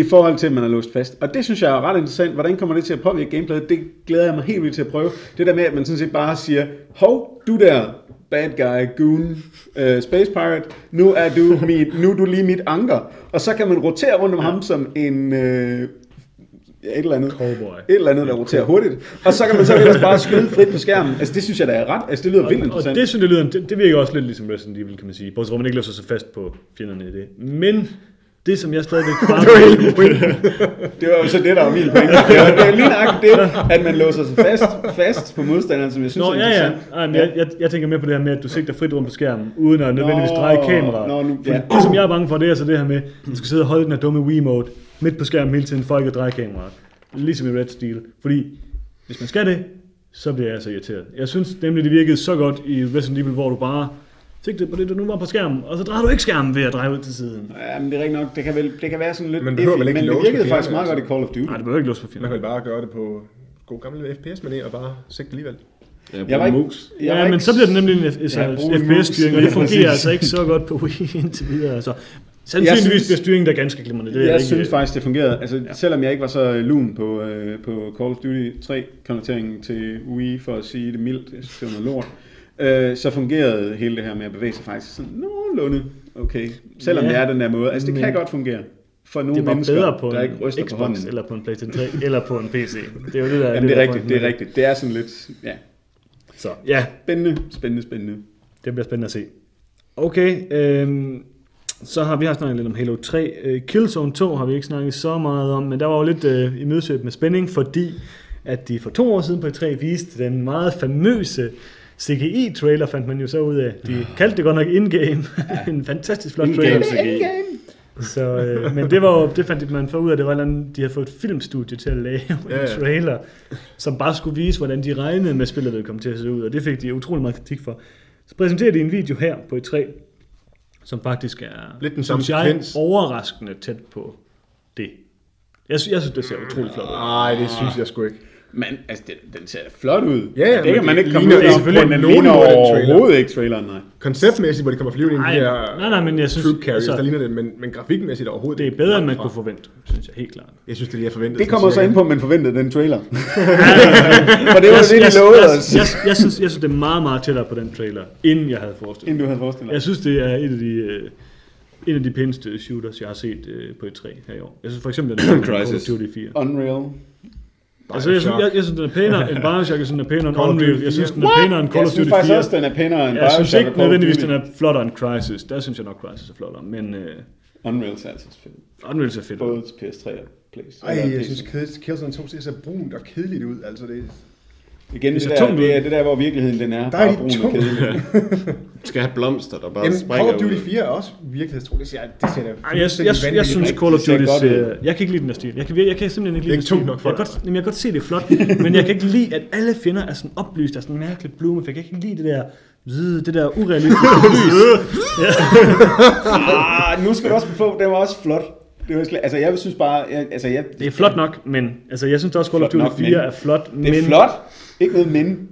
i forhold til, at man er låst fast. Og det synes jeg er ret interessant. Hvordan kommer det til at påvirke gameplayet? Det glæder jeg mig helt vildt til at prøve. Det der med, at man sådan set bare siger, hov, du der, bad guy, goon, uh, space pirate, nu er du, mit, nu er du lige mit anker. Og så kan man rotere rundt om ja. ham som en... Uh, et eller andet. Cowboy. Et eller andet, der roterer hurtigt. Og så kan man så ellers bare skyde frit på skærmen. Altså det synes jeg, der er ret. Altså det lyder vildt Og, og interessant. det synes jeg lyder, det, det virker også lidt ligesom Resident Evil, kan man sige. Bortset fra, man ikke låser sig fast på fjenderne i det. Men det, som jeg stadigvæk bare... Det var hele pointen. Det var jo så det, der var min pointe. Det var, det var lige nok det, at man låser sig fast, fast på modstanderen, som jeg synes Nå, er ja, ja. Ej, men jeg, jeg, jeg tænker mere på det her med, at du sigter frit rundt på skærmen, uden at nødvendigvis dreje kameraet. nå, nu- For ja. Det, som jeg er bange for, det er så det her med, at du skal sidde og holde den her dumme Wii-mode midt på skærmen hele tiden, for ikke at dreje kameraet. Ligesom i Red Steel. Fordi hvis man skal det, så bliver jeg så irriteret. Jeg synes nemlig, det virkede så godt i Resident Evil, hvor du bare sigtede på det, der nu var på skærmen, og så drejer du ikke skærmen ved at dreje ud til siden. Ja, men det er rigtigt nok. Det kan, vel, det kan være sådan lidt Man vel ikke men det virkede på faktisk meget godt i altså. Call of Duty. Nej, det behøver ikke låse for Man fjenden. kan bare gøre det på god gammel FPS med det, og bare sigte alligevel. Ja, Jeg var ikke, mus. jeg var Ja, men ikke- så bliver det nemlig en altså, Ja, FPS-styring, og det fungerer altså ikke så godt på Wii indtil videre. Så sandsynligvis synes- bliver styringen der ganske glimrende. Det Jeg ikke, synes faktisk, det fungerede. Altså, ja. Selvom jeg ikke var så lun på, øh, på Call of Duty 3 konverteringen til Wii, for at sige det mildt, jeg synes, det var noget lort, øh, så fungerede hele det her med at bevæge sig faktisk sådan nogenlunde okay. Selvom Ja, det er den der måde. Altså, det men- kan godt fungere. For nogle det var mennesker, bedre på der ikke ryster på Xbox, hånden. eller på en PlayStation 3, eller på en PC. Det er jo det, der Jamen, det er rigtigt, det er rigtigt. Det er sådan lidt, ja, Så ja, spændende, spændende, spændende. det bliver spændende at se. Okay, øhm, så har vi har snakket lidt om Halo 3. Øh, Killzone 2 har vi ikke snakket så meget om, men der var jo lidt øh, i mødesøb med spænding, fordi at de for to år siden på E3 viste den meget famøse CGI-trailer, fandt man jo så ud af. De kaldte det godt nok in-game. en fantastisk flot In-game trailer. CGI. Så, øh, men det var jo, det fandt man for ud af, det var, hvordan de havde fået et filmstudie til at lave en Ja, ja. trailer, som bare skulle vise, hvordan de regnede med, at spillet ville komme til at se ud, og det fik de utrolig meget kritik for. Så præsenterer de en video her på E3, som faktisk er, Lidt den samme synes jeg, sekvens. overraskende tæt på det. Jeg, sy- jeg synes, det ser utrolig flot ud. Nej, det synes jeg sgu ikke. Men altså, den, den ser flot ud. Ja, ja, det men kan man ikke komme ud af. selvfølgelig Den ligner overhovedet ikke traileren, nej. Konceptmæssigt, hvor de kommer flyvende ind i Nej, de her nej, nej, men jeg synes- troop carriers, altså- der ligner det, men, men grafikmæssigt overhovedet Det er bedre, end man kunne forvente, synes jeg helt klart. Jeg synes, det er det, jeg forventede. Det kommer så ind på, om man forventede den trailer. For det var jeg, det, de lovede jeg, os. jeg, jeg, synes, jeg synes, det er meget, meget tættere på den trailer, end jeg havde forestillet Inden du havde forestillet Jeg synes, det er et af de øh, en af de pæneste shooters, jeg har set øh, på E3 her i år. Jeg synes for eksempel, den er Call of. Duty 4. Unreal. Altså, jeg, synes, jeg, jeg synes, den er pænere end Bioshock, jeg synes, den er pænere end Unreal, jeg synes, 4. den er pænere end Call Jeg of synes Duty faktisk 4. også, den er pænere end Jeg synes Bioshock ikke nødvendigvis, den er flottere end Crysis. Der synes jeg nok, Crysis er flottere. Men øh, Unreal ser altså fedt. Unreal ser fedt ud. Både til PS3 og PlayStation. Ej, jeg synes, Kill- Killzone 2 ser så brunt og kedeligt ud. Altså, det, Igen, det, ser der, det er det der, hvor virkeligheden den er. Der er de brun og tungt. skal have blomster, der bare Jamen, springer Call of Duty ud. 4 er også virkelighedstro. Det ser, det ser da Ej, jeg, jeg, jeg, jeg synes. Call of Det Duty ser, jeg kan ikke lide den der stil. Jeg kan, jeg kan simpelthen ikke lide Det er den ikke nok for jeg, kan godt, jamen, jeg kan godt se det er flot, men jeg kan ikke lide, at alle fjender er sådan oplyst af sådan en mærkeligt blumeeffekt. Jeg kan ikke lide det der, det der urealistiske lys. ah, nu skal du også få, den var også flot. Det var altså, jeg synes bare, jeg, altså, jeg, Det er flot nok, men altså, jeg synes også, Call of Duty nok, 4 men- er flot, men det er flot. Ikke noget men.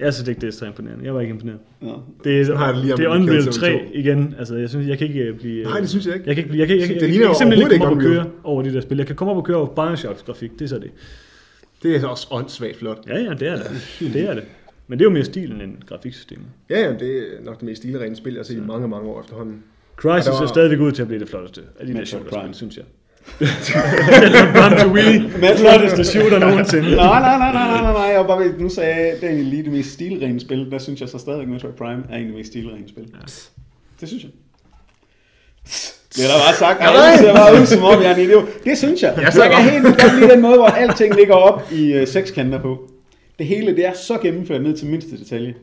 Jeg synes ikke, det er så imponerende. Jeg var ikke imponeret. Nå. Det er, har jeg det lige om det er Unreal Killzone 3 2. igen. Altså, jeg synes, jeg kan ikke øh, blive... Nej, det synes jeg ikke. Jeg kan ikke, jeg kan, jeg, jeg, jeg, jeg, jeg kan simpelthen ikke komme op og køre over de der spil. Jeg kan komme op og køre over Bioshocks grafik, det er så det. Det er også åndssvagt flot. Ja, ja, det er det. Det er det. Men det er jo mere stilen end grafiksystemet. Ja, ja, det er nok det mest stilrene spil, jeg har set i mange, mange år efterhånden. Crysis Og der er var- stadigvæk ud til at blive det flotteste af de der Prime. synes jeg. To Wii, flotteste shooter nogensinde. Nej, nej, nej, nej, nej, nej, nej. Jeg bare ved, nu sagde jeg, det er egentlig lige det mest stilrene spil. Der synes jeg så stadig, at Metroid Prime er en af de mest stilrene spil. Ja. Det synes jeg. Det er der bare sagt. Det ser bare ud som om, jeg er en idiot. Det synes jeg. Jeg, jeg kan helt godt lide den måde, hvor alting ligger op i øh, sekskanter på. Det hele, det er så gennemført ned til mindste detalje.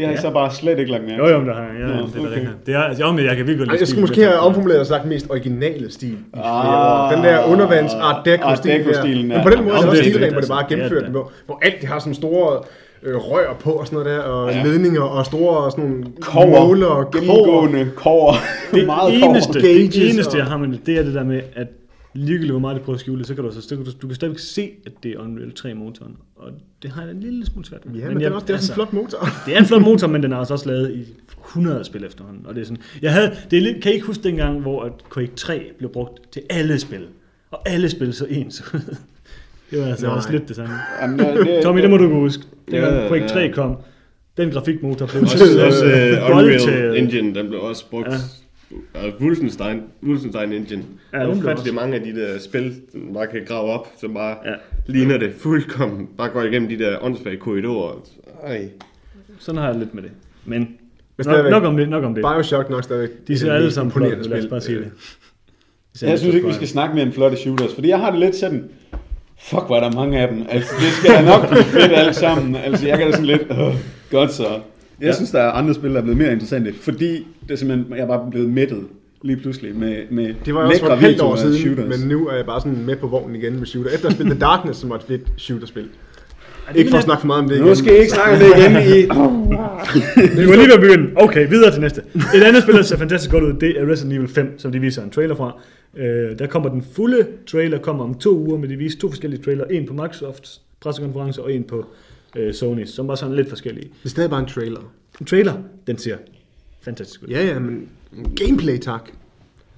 Det har jeg Ja. så bare slet ikke lagt mærke Jo, til. jo, der har jeg. Ja, Nå, det er okay. det er, altså, jo, men jeg kan virkelig godt jeg skulle måske have omformuleret og sagt mest originale stil. år. Den der undervands art deco Art. Deco-stilen, Men på den måde er det også stilren, hvor det bare er gennemført, hvor, hvor alt det har sådan store øh, rør på og sådan noget der, og Ja. ledninger og store sådan nogle Kover. måler og. Gennemgående kover. Det Meget eneste, det eneste, og- jeg har med det, det er det der med, at ligegyldigt hvor meget det prøver at skjule det, så kan du, så, du, du kan stadigvæk se, at det er Unreal 3 motoren. Og det har jeg en lille smule svært med. Ja, men, det er også det er også en flot motor. Det er en flot motor, men den er altså også lavet i 100 spil efterhånden. Og det er sådan, jeg havde, det er lidt, kan I ikke huske dengang, hvor at Quake 3 blev brugt til alle spil? Og alle spil så ens ud. Det var altså Nej. også lidt det samme. Jamen, det, Tommy, det må du kunne huske. Dengang Ja, Quake ja. 3 kom, den grafikmotor blev Også, også uh, Unreal. Engine, den blev også brugt. Ja. Ja. Wolfenstein, Wolfenstein Engine. Ja, der er ufattelig mange af de der spil, man bare kan grave op, som bare Ja. ligner det fuldkommen. Bare går igennem de der åndssvage korridorer. Ej. Sådan har jeg lidt med det. Men Men nok, nok om det, nok om det. Bioshock nok stadigvæk. De ser det alle sammen flotte, lad os bare sige det. Jeg synes ikke, vi skal snakke mere om flotte shooters, fordi jeg har det lidt sådan, fuck, hvor er der mange af dem. Altså, det skal da nok blive fedt alt sammen. Altså, jeg kan da sådan lidt, øh, godt så. Jeg Ja. synes, der er andre spil, der er blevet mere interessante, fordi det er simpelthen, jeg er bare blevet mættet lige pludselig med, med Det var jo også for et halvt år siden, shooters. men nu er jeg bare sådan med på vognen igen med shooter. Efter at have spillet The Darkness, som var et fedt shooterspil. Ikke for at snakke for meget om det igen. Nu skal I ikke snakke om det igen i... Vi må lige være begyndt. Okay, videre til næste. Et andet spil, der ser fantastisk godt ud, det er Resident Evil 5, som de viser en trailer fra. Øh, der kommer den fulde trailer, kommer om to uger, men de viser to forskellige trailer. En på Microsofts pressekonference, og en på øh, Sony, som var sådan lidt forskellige. Det er stadig bare en trailer. En trailer, den ser fantastisk ud. Ja, ja, men gameplay tak.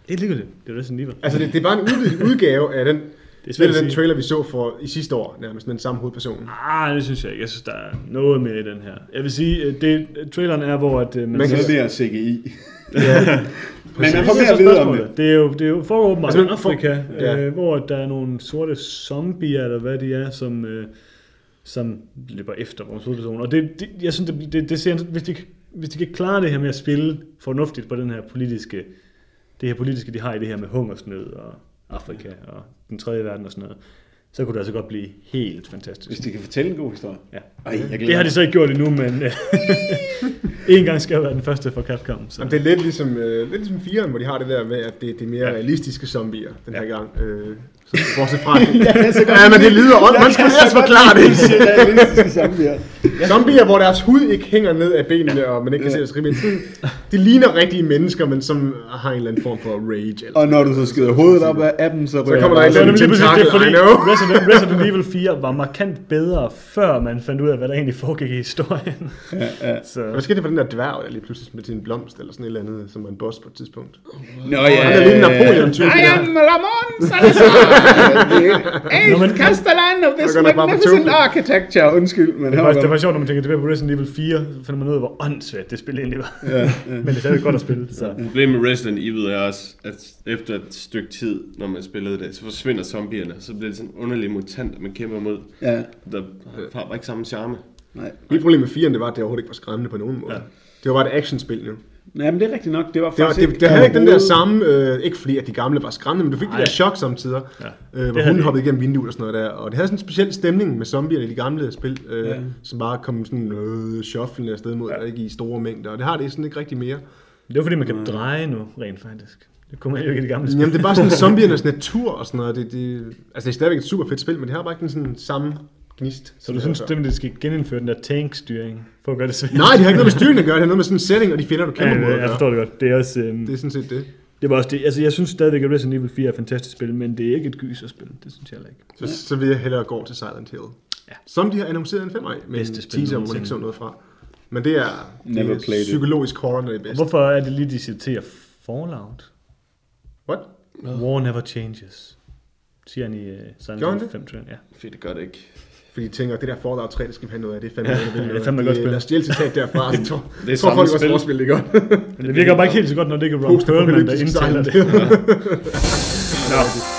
Det er ligegyldigt. Det er Resident Evil. Altså, det, det er bare en udvidet udgave af den, Det er det er den trailer, vi så for i sidste år, nærmest med den samme hovedperson. Ah, det synes jeg ikke. Jeg synes, der er noget mere i den her. Jeg vil sige, øh, det, traileren er, hvor at, øh, man, Man kan- mere CGI. Ja. Men man får Det er mere at vide om det. Det er jo, det er jo foregår åbenbart Altså, i men for- Afrika, ja. øh, hvor der er nogle sorte zombier, eller hvad de er, som, øh, som løber efter vores hovedperson. Og det, det, jeg synes, det, det, det ser, hvis de, hvis de kan klare det her med at spille fornuftigt på den her politiske, det her politiske, de har i det her med hungersnød og Afrika og den tredje verden og sådan noget, så kunne det altså godt blive helt fantastisk. Hvis de kan fortælle en god historie. Ja. Ej, jeg Det har de så ikke gjort endnu, men øh, en gang skal jeg være den første for Capcom. Så. Jamen, det er lidt ligesom, øh, lidt ligesom 4'eren, hvor de har det der med, at det, det er mere Ja. realistiske zombier den her Ja. gang. Øh, så bortset fra det. ja, men det lyder ondt. Man skal ellers forklare det. realistiske zombier. Zombier, hvor deres hud ikke hænger ned af benene, og man ikke kan Ja. se deres ribben. De ligner rigtige mennesker, men som har en eller anden form for rage. Eller. Og når du så skider hovedet op af dem, så, kommer der en eller det, Tentakel, Resident Evil 4 var markant bedre, før man fandt ud af, hvad der egentlig foregik i historien. Ja, ja. Så, Hvad skete der for den der dværg, der lige pludselig med sin blomst eller sådan et eller andet, som var en boss på et tidspunkt? Nå Han er lidt en Napoleon-type. I am Ramon Salazar, men- eighth castellan of this magnificent architecture. Undskyld, men det, var, det var sjovt, når man tænker tilbage på Resident Evil 4, så finder man ud af, hvor åndssvagt det spil egentlig var. Ja, ja. Men det er stadig godt at spille. Så. Problemet med Resident Evil er også, at efter et stykke tid, når man spillede det, så forsvinder zombierne. Så bliver det sådan en underlig mutant, man kæmper mod. Ja, Der har bare ikke samme charme. nej. Mit problem med 4'eren, det var, at det overhovedet ikke var skræmmende på nogen måde. Ja. Det var bare et actionspil nu. Nej, men det er rigtigt nok. Det var Det, var, faktisk det, det havde ikke den der samme, øh, ikke fordi at de gamle var skræmmende, men du fik de Nej. der chok samtidig, Ja. øh, hvor de hoppede igennem vinduet og sådan noget der. Og det havde sådan en speciel stemning med zombierne i de gamle spil, øh, Ja. som bare kom sådan øh, shufflende afsted mod ja. ikke i store mængder. Og det har det sådan ikke rigtig mere. Det var fordi, man kan dreje nu, rent faktisk. Det kunne man jo ikke i de gamle spil. Jamen det er bare sådan zombiernes natur og sådan noget. Det, det, altså det er stadigvæk et super fedt spil, men det har bare ikke den sådan samme gnist. Så du synes simpelthen, det skal genindføre den der tankstyring, for at gøre det svært? Nej, det har ikke noget med styringen at gøre, det har noget med sådan en setting og de fjender, du kæmper mod. Ja, at jeg forstår det godt. Det er også... Øhm, Det er sådan set det. det var også det. Altså, jeg synes stadigvæk, at Resident Evil 4 er et fantastisk spil, men det er ikke et gyserspil. Det synes jeg heller ikke. Så, så vil jeg hellere gå til Silent Hill. Ja. Som de har annonceret en femmer af, med Bedste spil teaser, hvor man ikke så noget fra. Men det er, det er psykologisk horror, når det er bedst. Hvorfor er det lige, de citerer Fallout? What? War never changes. Siger han i uh, Silent Hill det? 5 trailer. Ja. Fordi det gør det ikke. Fordi de tænker, det der Fallout 3, det skal vi have noget af, det er fandme ja, det, det er fandme godt spil. Lad os stjæle citat derfra, så tror, Det er tror folk også, spil. vores spil det godt. Men det virker bare ikke helt så godt, når det ikke er Ron Perlman, der indtaler det. Nå.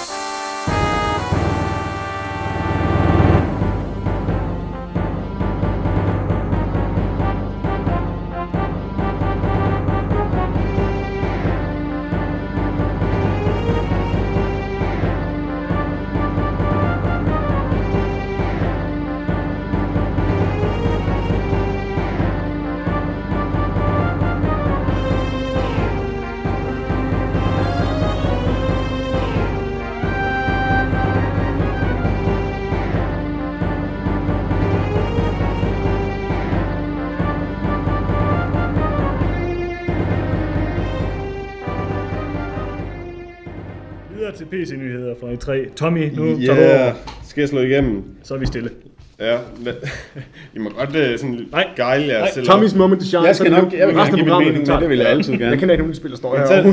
PC-nyheder fra E3. Tommy, nu tager du. Skal jeg slå igennem? Så er vi stille. Ja. men- I må godt uh, sådan Nej. gejle jer Nej, selv. Tommy's moment to shine. Jeg skal er nok- nu. jeg vil gerne give min mening med, det vil jeg altid gerne. Jeg kender ikke nogen spil, der står her. Tag,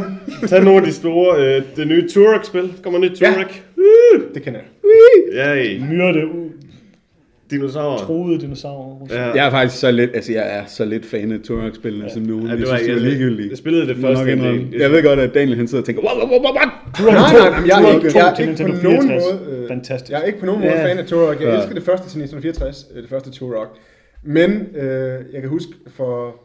tag nogle af de store, uh, det nye Turok-spil. Kommer nyt Turok. Det kender jeg. Ja, ja. Myrde, Dinosaurer. troede dinosaurer. Ja. Jeg er faktisk så lidt, altså jeg er så lidt fan af Turok-spillene ja. som nogen. Ja, jeg det var synes, ikke, det er jeg, ligegyldigt. jeg spillede det jeg nok første. indrømme. del. Jeg ved godt, at Daniel han sidder og tænker, what, what, what, what? Nej, nej, nej, jeg er Turok ikke, 2 jeg er ikke på nogen 64. måde... øh, Fantastisk. Jeg er ikke på nogen måde fan af Turok. Jeg elsker det første til 1964, øh, det første Turok. Men øh, jeg kan huske for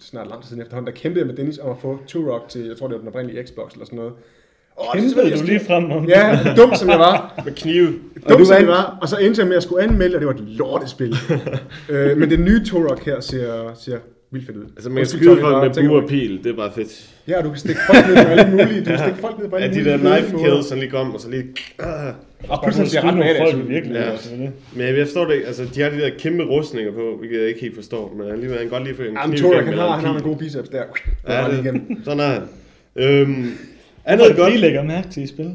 snart lang tid siden efterhånden, der kæmpede jeg med Dennis om at få Turok til, jeg tror det var den oprindelige Xbox eller sådan noget. Åh, det er Kæmpede selvfølgelig- du lige frem om Ja, dum som jeg var. Med knive. Dum du vandt. var. Og så endte jeg med at skulle anmelde, og det var et lortespil. øh, men det nye Turok her ser, ser vildt fedt ud. Altså, man kan skyde folk med bue og pil. Det er bare fedt. Ja, og du kan stikke folk ned på alle mulige. Du kan stikke folk ned på alle Ja, de mulige der fede knife måder. kills, som lige kom, og så lige... Ah. Og pludselig ser ret med folk det. virkelig. Ja. altså, det. Men jeg forstår det ikke. Altså, de har de der kæmpe rustninger på, hvilket jeg ikke helt forstår. Men alligevel han kan godt lige få en Jamen, kniv Turok, igennem han har, en han har nogle gode biceps der. Ja, Ja, det, igen. sådan er han. Øhm, Andet andet godt. godt. De lægger mærke til i spil.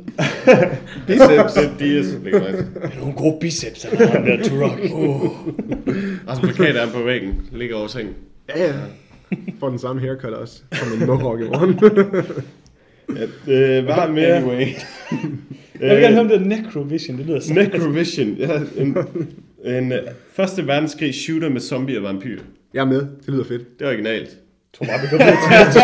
Biceps, det de er så lækker meget. Nogle gode biceps, han har, ham der Turok. Uh. Og så plakater er på væggen. Ligger over sengen. Ja, ja. Får den samme haircut også. Som en mohawk i morgen. Ja, øh, hvad vi mere? Anyway. Jeg vil gerne høre om det Necrovision, det lyder sådan. Necrovision. Ja, en, en uh, første verdenskrig shooter med zombie og vampyr. Jeg er med. Det lyder fedt. Det er originalt. Tror bare, vi går videre til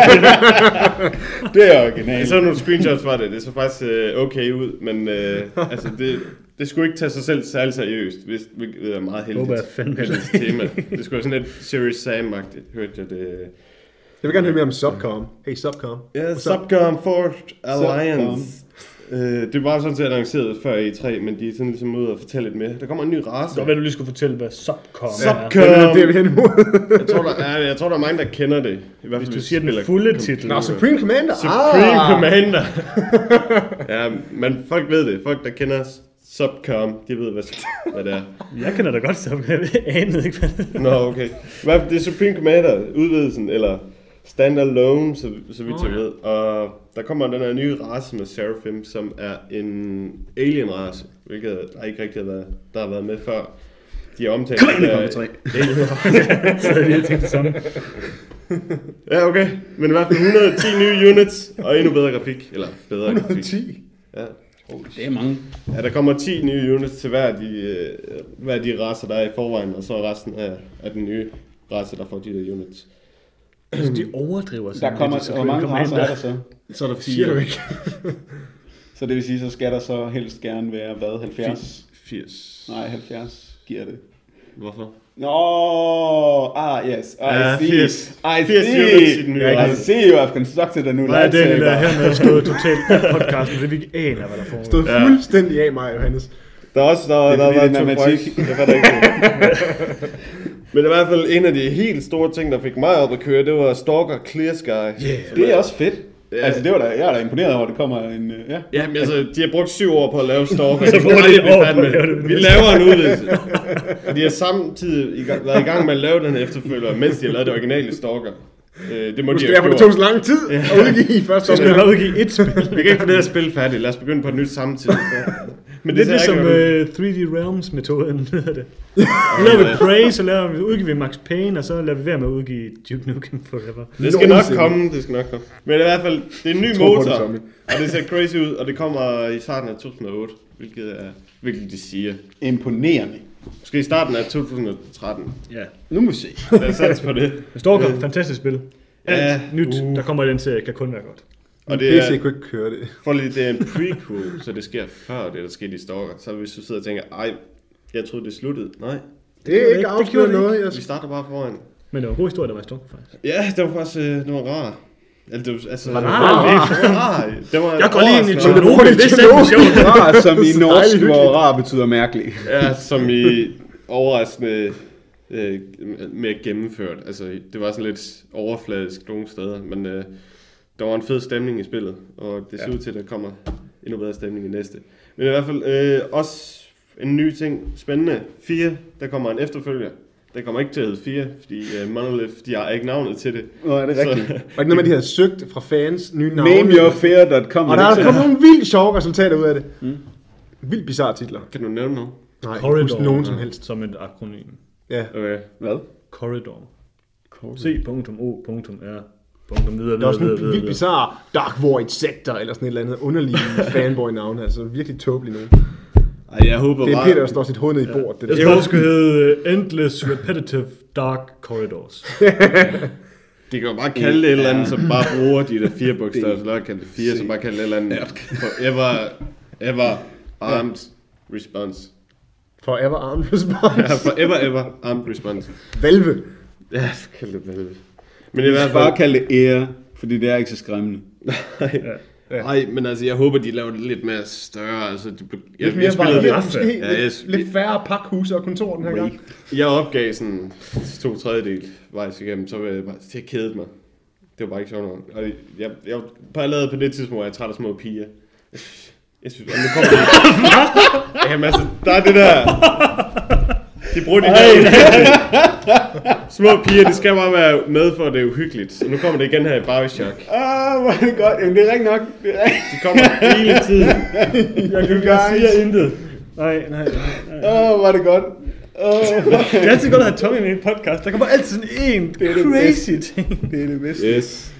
Det er Jeg originalt. så nogle screenshots fra det. Det så faktisk øh, okay ud, men øh, altså det, det skulle ikke tage sig selv særlig seriøst, hvis, hvilket er meget heldigt. Håber jeg fandme med dets tema. Det skulle være sådan lidt Serious Sam-agtigt, hørte jeg det. Jeg vil gerne høre mere om Subcom. Hey, Subcom. Ja, What's up? Subcom Fourth Alliance. Øh, det var sådan set annonceret før E3, men de er sådan ligesom ude og fortælle lidt mere. Der kommer en ny race. Så hvad du lige skulle fortælle, hvad Subcom Subcom. er. Det er det, er vi hen imod. Jeg tror, der er, jeg tror, der er mange, der kender det. I hvert Hvis fald, du siger den fulde titel. Nå, Supreme Commander. Supreme ah. Commander. ja, men folk ved det. Folk, der kender Subcom, de ved, hvad, hvad det er. Jeg kender da godt Subcom, jeg anede ikke, hvad det Nå, okay. Fald, det er Supreme Commander, udvidelsen, eller standalone, så, så vidt jeg ja. ved. Og der kommer den her nye race med Seraphim, som er en alien-race, hvilket der ikke rigtig har været, der har været med før. De er omtalt... Kom ind Konge 3. Så havde jeg tænkt det samme. Ja, okay. Men i hvert fald 110 nye units, og endnu bedre grafik. Eller bedre grafik. 110. Ja. Det er mange. ja, der kommer 10 nye units til hver af de, øh, hver af de racer, der er i forvejen, og så er resten af, af den nye race, der får de der units. Altså, de overdriver Der sådan kommer, lidt, så hvor mange kommer racer er der så? Så er der Siger du fire. ikke? Så det vil sige, så skal der så helst gerne være, hvad, 70? 80. Nej, 70 giver det. Hvorfor? Nå, ah, yes. I Ja, see. 80. I 80 see. i race. see you have constructed a new Nej, det er det der lightsaber. her med at stå totalt af podcasten, fordi vi ikke aner, hvad der foregår. Stod Ja. fuldstændig af mig, Johannes. Der er også, der, Det er der det er to matematik. Jeg fatter ikke det. Men i hvert fald en af de helt store ting, der fik mig op at køre, det var Stalker Clear Sky. Yeah. Det er også fedt. Ja. Altså, det var da, jeg er da imponeret over, at det kommer en... øh, Ja. Ja, men altså, de har brugt syv år på at lave Stalker, Så bruger de aldrig et år på at lave med det. Vi laver en udvidelse. Og de har samtidig i gang, været i gang med at lave den efterfølger, mens de har lavet det originale Stalker. Øh, det må de Måske have det tog så lang tid at udgive i første Så skal bare udgive et spil. Vi kan ikke få det her spil færdigt. Lad os begynde på et nyt samtidig. Men Lidt ser ligesom uh, 3D Realms-metoden, hedder det. Nu laver vi Prey, så laver vi, udgiver vi Max Payne, og så lader vi være med at udgive Duke Nukem Forever. Det skal nok komme, det skal nok komme. Men i hvert fald, det er en ny det, motor, og det ser crazy ud, og det kommer i starten af 2008, hvilket er, hvilket de siger. Imponerende. Måske i starten af 2013. Ja. Nu må vi se. Lad os satse på det. Stalker, Øh, fantastisk spil. Alt Ja, nyt, uh. der kommer i den serie, kan kun være godt. Og det PC er, kunne ikke køre det. for lige, det er en prequel, så det sker før det, der skete i Stalker. Så hvis du sidder og tænker, ej, jeg troede det sluttede. Nej, Det gjorde er det ikke. Det afsløret det noget. Jeg vi starter bare foran. Men det var en god historie, der var i Stalker, faktisk. Ja, det var faktisk, øh, det var rar. Altså, det var, altså, Var det det rar? var rar. Det var Jeg går lige ind i. Chernobyl, det er sandt sjovt. Rar, som i norsk, hvor rar betyder mærkelig. Ja, som i overraskende øh, mere gennemført. Altså, det var sådan lidt overfladisk nogle steder, men øh, der var en fed stemning i spillet, og det ser Ja. ud til, at der kommer endnu bedre stemning i næste. Men i hvert fald øh, også en ny ting, spændende. 4, der kommer en efterfølger. Det kommer ikke til at hedde 4, fordi øh, Monolith, de har ikke navnet til det. Nå, er det rigtigt? Så, Var det ikke noget med, de havde søgt fra fans nye navne? Nameyourfear.com. Og der er der kommet nogle vildt sjove resultater ud af det. Mm. Vildt bizarre titler. kan du nævne nogen? Nej, huske nogen som helst. Som et akronym. Ja. Okay. Hvad? Corridor. C.O.R. Punktum videre, Der er også videre, sådan videre, vildt videre. bizarre Dark Void Sector, eller sådan et eller andet underlige fanboy-navn. Altså virkelig tåbelige nogen. Ej, jeg håber Det er bare... Peter, der slår sit hoved ned i bordet. Det Jeg der. tror, det skulle hedde uh, Endless Repetitive Dark Corridors. De kan jo bare kalde det et eller andet, som bare bruger de der fire bogstaver, så os kalde det fire, som bare kalde det et eller andet forever, ever armed response. Forever Armed Ja, Response. forever, ever armed response. Valve. Ja, kald det vil. Men Jeg fald, bare kalde det ære, fordi det er ikke så skræmmende. nej, men altså, jeg håber, de laver det lidt mere større. Altså, de, jeg, Lidt jeg, mere spillede varieret, det. måske. Ja, jeg, Lidt, lidt færre pakhuse og kontor den her gang. jeg opgav sådan to tredjedel vejs igennem, så var jeg bare, det kedede mig. Det var bare ikke sjovt nok. Og jeg, jeg, på allerede på det tidspunkt, hvor jeg er træt af små piger. Jeg synes, jeg nu kommer det. Jamen altså, der er det der... De bruger de der Små piger, de skal bare være med for, at det er uhyggeligt. Så nu kommer det igen her i Bioshock. Ah, hvor er det godt. Jamen, det er rigtigt nok. Det er rigtigt. De kommer hele tiden. Jeg kan jeg siger intet. Nej, nej, nej. Åh, oh, hvor er det godt. Oh, Det er altid godt at have Tommy med i en podcast. Der kommer altid sådan en er det crazy ting. det er det bedste. Yes.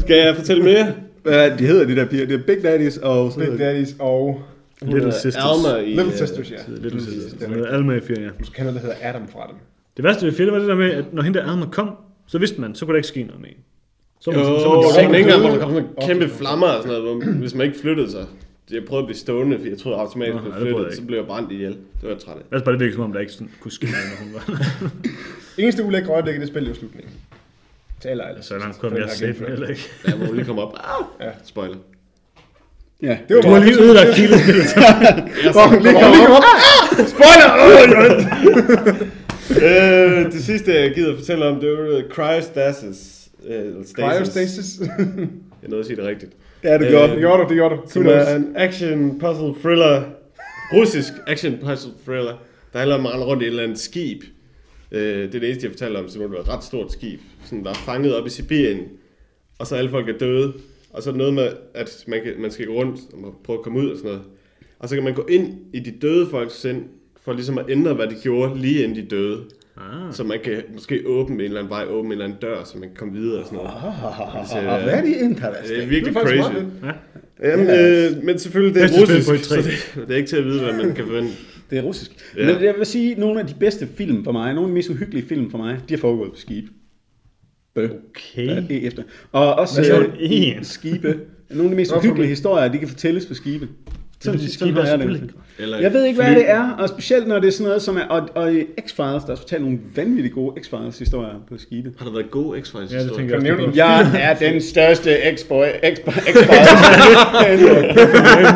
Skal jeg fortælle mere? Hvad de hedder, de der piger? Det er Big Daddies og... Så Big Daddies og Little Sisters. Alma i... Little øh, Sisters, ja. Little Sisters. Alma i 4, ja. Du kender, der hedder Adam fra dem. Det værste ved 4, det var det der med, at når hende der Alma kom, så vidste man, så kunne der ikke ske noget med hende. Så var Jo, man- så så var det man- ikke engang, hvor der kom sådan kæmpe flammer og sådan noget, hvor, hvis man ikke flyttede sig. Jeg prøvede at blive stående, for jeg troede automatisk, at jeg flyttede, så blev jeg brændt ihjel. Det var jeg træt af. Altså bare det virkede som om, der ikke sådan kunne ske noget, når hun var Eneste ulækre øjeblik i det spil, det var slutningen. Til aller, aller. Så langt kom jeg safe heller ikke. Jeg må lige komme op. Ja. Spoiler. Ja. Det var Du har lige ødelagt hele spillet. Hvor hun lige kom op. Spoiler! Øh, det sidste, jeg gider fortælle om, det var øh, Cryostasis. Øh. Cryostasis. Jeg nåede at sige det rigtigt. Ja, det Øh, gør Det gjorde du, det gjorde du. Som er en action puzzle thriller. Russisk action puzzle thriller. Der handler om at rende rundt i et eller andet skib. Øh, det er det eneste, jeg fortalte om, så det var et ret stort skib, sådan, der er fanget op i Sibirien, og så alle folk er døde. Og så er det noget med, at man, kan, man skal gå rundt og prøve at komme ud og sådan noget. Og så kan man gå ind i de døde folks sind, for ligesom at ændre, hvad de gjorde lige inden de døde. Ah. Så man kan måske åbne en eller anden vej, åbne en eller anden dør, så man kan komme videre og sådan noget. Så, Ah, øh, very det er interesting. virkelig Det er crazy. Ja. Jamen, øh, men selvfølgelig, det er Bedste russisk, så det, det er ikke til at vide, hvad man kan forvente. Det er russisk. Ja. Men jeg vil sige, at nogle af de bedste film for mig, nogle af de mest uhyggelige film for mig, de har foregået på skibe. Bø. Okay. Ja, e efter. Og også øh, En? skibe. Nogle af de mest uhyggelige det? historier, de kan fortælles på skibe. Sådan, sådan skibe er har jeg det. Eller Jeg ved ikke, hvad fly. det er, og specielt når det er sådan noget som er, og, og i X-Files, der er fortalt nogle vanvittigt gode X-Files historier på skibe. Har der været gode X-Files Ja, det tænker jeg også. Jeg er den største X-boy, X-Files.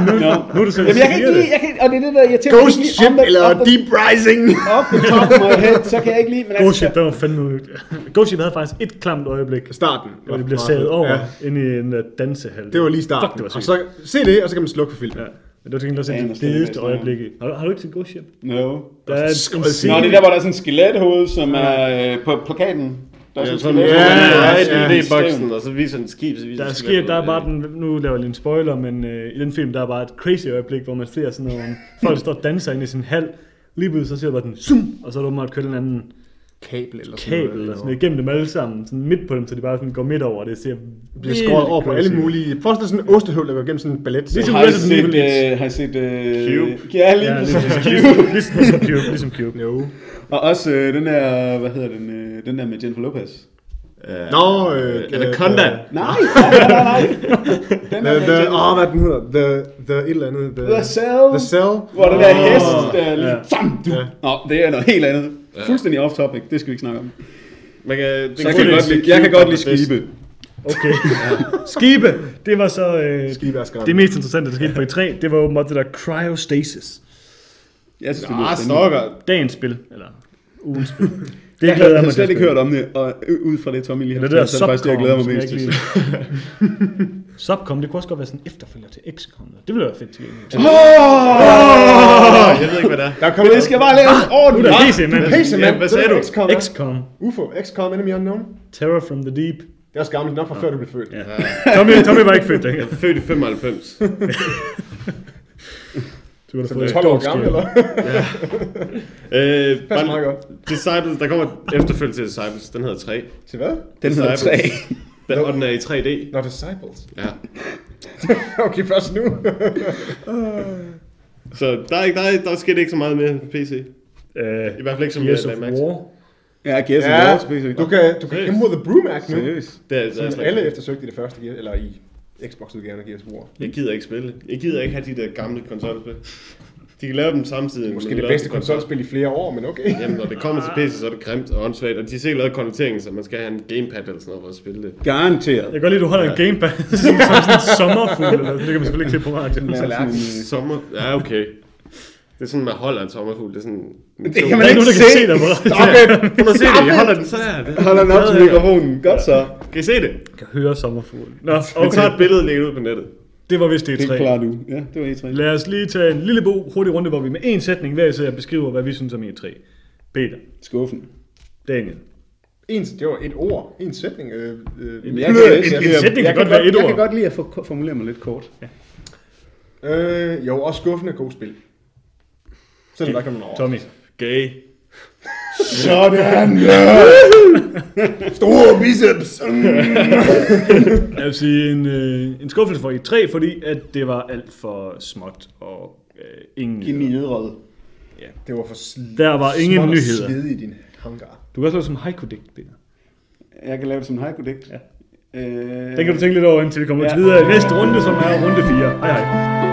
Nu, nu er du selv Jamen, jeg kan ikke lide, jeg kan, og det er det der, jeg tænker Ghost Ship lide, eller Deep Rising. Off the top of my head, så kan jeg ikke lide, men Ghost Ship, altså, der var fandme uhyggeligt. Ghost Ship havde faktisk et klamt øjeblik, Starten. hvor det bliver saget over Ja, ind i en uh, dansehal. det var lige starten. Fuck, det var og så se det, og så kan man slukke for filmen. Ja. Men det var til gengæld også Ja, et af der de skal fedeste være øjeblikke. Har, du- har du ikke set Ghost Ship? no. Der er en scene, Nå, det er der, hvor der er sådan en skelethoved, som er øh, på plakaten. Der er Ja, sådan en sådan, skelethoved. ja, ja, ja, ja. i boksen og så viser den skib, så viser der den sker, skeletter. der er bare den, nu laver jeg lige en spoiler, men øh, i den film, der er bare et crazy øjeblik, hvor man ser sådan nogle folk, der står og danser inde i sin hal. Lige pludselig så ser du bare den, zoom, og så er der åbenbart kørt en anden Kabel eller sådan kabel eller sådan noget igennem dem alle sammen, sådan midt på dem, så de bare sådan går midt over. Det ser bliver skåret over på alle mulige... Forestil dig sådan en ostehøvl, der går igennem sådan en ballet. Ligesom Har I set, øh, har I set øh, Cube? Ja, lige Ja, ligesom, ligesom, ligesom Cube. Ligesom Cube. Jo. Og også øh, den der, hvad hedder den, øh, den der med Jennifer Lopez. Nå, øh, Anaconda. øh, Nej, nej, nej, nej. Den The, der the, åh, hvad den hedder? The, the et eller andet. The, The Cell. The Cell. Hvor den der hest, der lige... Ja. Nå, det er noget helt andet. Fuldstændig off topic, det skal vi ikke snakke om. Man kan, det Så jeg kan, godt lide, jeg kan godt lide skibe. Okay. Skibe, det var så øh, Skibe er det mest interessante, der skete på E3. Det var åbenbart det der cryostasis. Jeg synes, det Ah, lyder spændende. stokker. Dagens spil, eller ugens spil. Det Jeg glæder har mig slet ikke hørt om det, og ø- ud fra det, Tommy lige har Det der er det faktisk det, jeg glæder mig mest til. jeg Subcom, det kunne også godt være sådan en efterfølger til XCOM. Det ville være fedt til gengæld. Jeg ved ikke, hvad det er. Der kommer Det skal bare laves Nu ordentligt. er der PC, mand. Ja, mand. hvad sagde du? XCOM. er- XCOM. UFO. XCOM Enemy Unknown. Terror from the Deep. Det er også gammelt nok fra før du blev født. Ja. Tommy, Tommy var ikke født dengang. Født i 95. Du var da Så fået du er 12 år gammel, eller? øh, Passer meget godt. Disciples, der kommer efterfølgelse til Disciples. Den hedder 3. Til hvad? Den hedder 3. Den, og den er i 3D. Not Disciples. Ja. okay, først nu. Så der, er, ikke- der, er, der sker ikke så meget mere på PC. Øh, I hvert fald ikke som Gears uh, of Max. War. Ja, Gears of Ja, War til PC. du kan, du kan kæmpe mod The Brumac nu. Seriøst. Det er, det er Som alle eftersøgte i det første Gears, eller i Xbox-udgaven af Gears of War. Jeg gider ikke spille. Jeg gider ikke have de der gamle konsolspil. De kan lave dem samtidig. Måske det bedste konsolspil i flere år, men okay. Jamen, når det kommer til PC, så er det grimt og åndssvagt. Og de har sikkert lavet konverteringen, så man skal have en gamepad eller sådan noget for at spille det. Garanteret. Jeg kan godt lide, at du holder en gamepad som som sådan en sommerfugl. Eller, det kan man selvfølgelig ikke se på radioen. Ja, sådan en, Sommer... Ja, okay. Det er sådan, man holder en sommerfugl. Det er sådan... Det kan er man ikke ikke nogen, der kan se se. dig på! Prøv at se det, jeg holder den så her. Det. Hold den op til mikrofonen. Godt så. Kan I se det? Jeg kan høre sommerfuglen. Nå, Okay. Vi tager et billede og lægger det ud på nettet. Det var vist det Det tre. klarer du. Ja, det var E3. Lad os lige tage en lille bo, hurtig runde, hvor vi med én sætning hver især beskriver, hvad vi synes om E3. Peter, Skuffen. Daniel. En, det var et ord, en sætning. Øh, øh, En- Jeg en- kan, en- jeg, en jeg, sætning jeg, kan godt være et jeg ord. kan godt lide at få formulere mig lidt kort. øh, jo, også skuffende gode spil. Selvom der kan man over. Tommy. Gay. Sådan! Store biceps! Jeg vil sige en, øh, en skuffelse for E3, fordi at det var alt for småt og øh, ingen Giv min nedrød. Det var for sl- Der var ingen nyheder. svedig i din hangar. Du kan også lave det som haiku-digt, Peter. Jeg kan lave det som en haiku-digt. Ja. Øh, Den kan du tænke lidt over, indtil vi kommer Ja. ja. videre i næste runde, som er runde 4. Hej hej.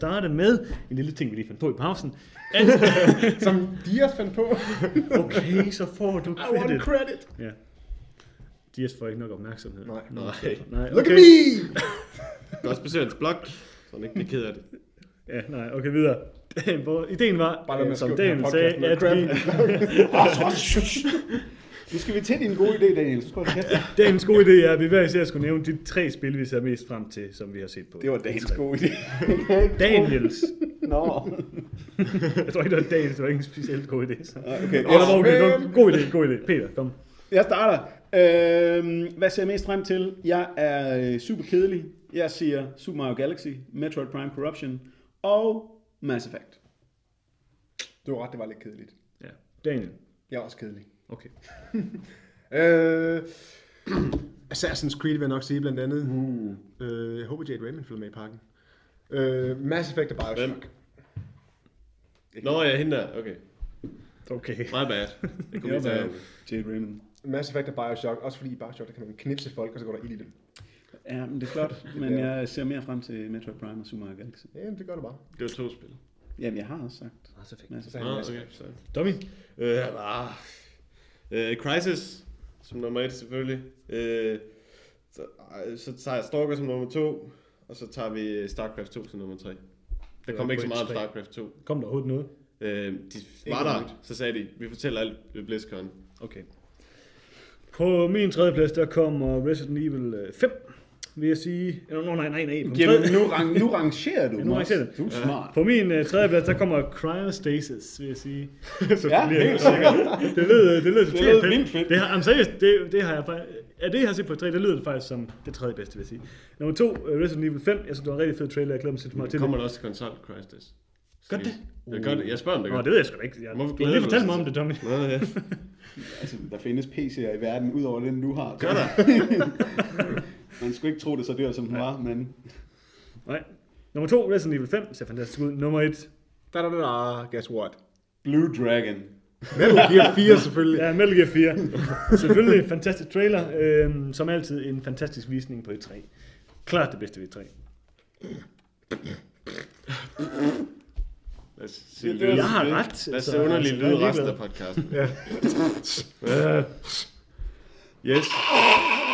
Starte med en lille ting, vi lige fandt på i pausen. At, Som Dias fandt på. okay, så får du I want credit. credit. Ja. Dias får ikke nok opmærksomhed. Nej. Nej. Nej, Look okay. at me! Besøge hans blog, så han ikke bliver ked af det. Ja, nej, okay, videre. Ideen var, Bare øh, som skrive den Dan her sagde, at vi, Nu skal vi til din gode idé, Daniel. Så dagens gode idé er, at vi hver især skulle nævne de tre spil, vi ser mest frem til, som vi har set på. Det var dagens gode idé. Daniels. Nå. Jeg tror ikke, det var Daniels, det var ikke en specielt god idé. Så. Okay. Eller okay, god, god idé, god idé. Peter, kom. Jeg starter. Øhm, hvad ser jeg mest frem til? Jeg er øh, super kedelig. Jeg siger Super Mario Galaxy, Metroid Prime Corruption og Mass Effect. Du har ret, det var lidt kedeligt. Ja. Daniel. Jeg er også kedelig. Okay. Øh, Assassin's Creed vil jeg nok sige blandt andet. Uh. Øh, jeg håber Jade Raymond følger med i pakken. Øh, Mass Effect er bare Hvem? Nå ja, hende der. Okay. Okay. My bad. Det kunne vi tage. Jade Raymond. Mass Effect er Bioshock, også fordi i Bioshock, der kan man knipse folk, og så går der ild i dem. Ja, men det er flot. Men Ja. jeg ser mere frem til Metroid Prime og Super Mario Galaxy. Jamen, det gør det bare. Det var to spil. Jamen, jeg har også sagt Mass Effect. Mass Så Effect. er Mass okay. Så. Tommy. Øh, ah, øh, Crisis som nummer et selvfølgelig. Øh, så, øh, så tager jeg Stalker som nummer to, og så tager vi StarCraft 2 som nummer tre. Der var kom ikke så meget om. StarCraft 2. Kom der overhovedet noget? Øh, de var der, så sagde de, vi fortæller alt ved BlizzCon. Okay. På min tredje plads, der kommer Resident Evil øh, 5, vil jeg sige. Nå, nej, nej, nej. På, Jamen, tredje, nu, rang, nu rangerer du Ja, nu rangerer Du er smart. på min uh, tredje plads, der kommer Cryostasis, vil jeg sige. Ja, helt sikkert. Det lyder, det lyder totalt lyder fedt. vildt fedt. Det har, jamen, seriøst, det, det har jeg faktisk... Ja, det jeg har set på tre, det lyder faktisk som det tredje bedste, vil jeg sige. Nummer to, uh, Resident Evil 5. Jeg synes, det var en rigtig fed trailer. Jeg glæder mig sindssygt meget til Kommer det. der også til konsol Crisis? Gør det? Jeg gør det. Jeg spørger om det Nå, gør. det ved jeg sgu ikke. Jeg, Hvorfor du har lige fortalt mig til om det, Tommy. Nå, ja. Altså, der findes PC'er i verden, ud over den, du har. Gør der? Man skulle ikke tro det så dyrt, som den var, men... Nej. Nummer to, Resident Evil 5. Ser fantastisk ud. Nummer et, Da, da, da, da, guess what? Blue Dragon. Metal Gear 4 selvfølgelig. Ja, Metal Gear 4. Selvfølgelig en fantastisk trailer. Øhm, som altid en fantastisk visning på E3. Klart det bedste ved E E3. Lad os se Det- det lyd. var Jeg har ret. Lad os så- se er lyd resten af podcasten. Ja. Øh, Yes.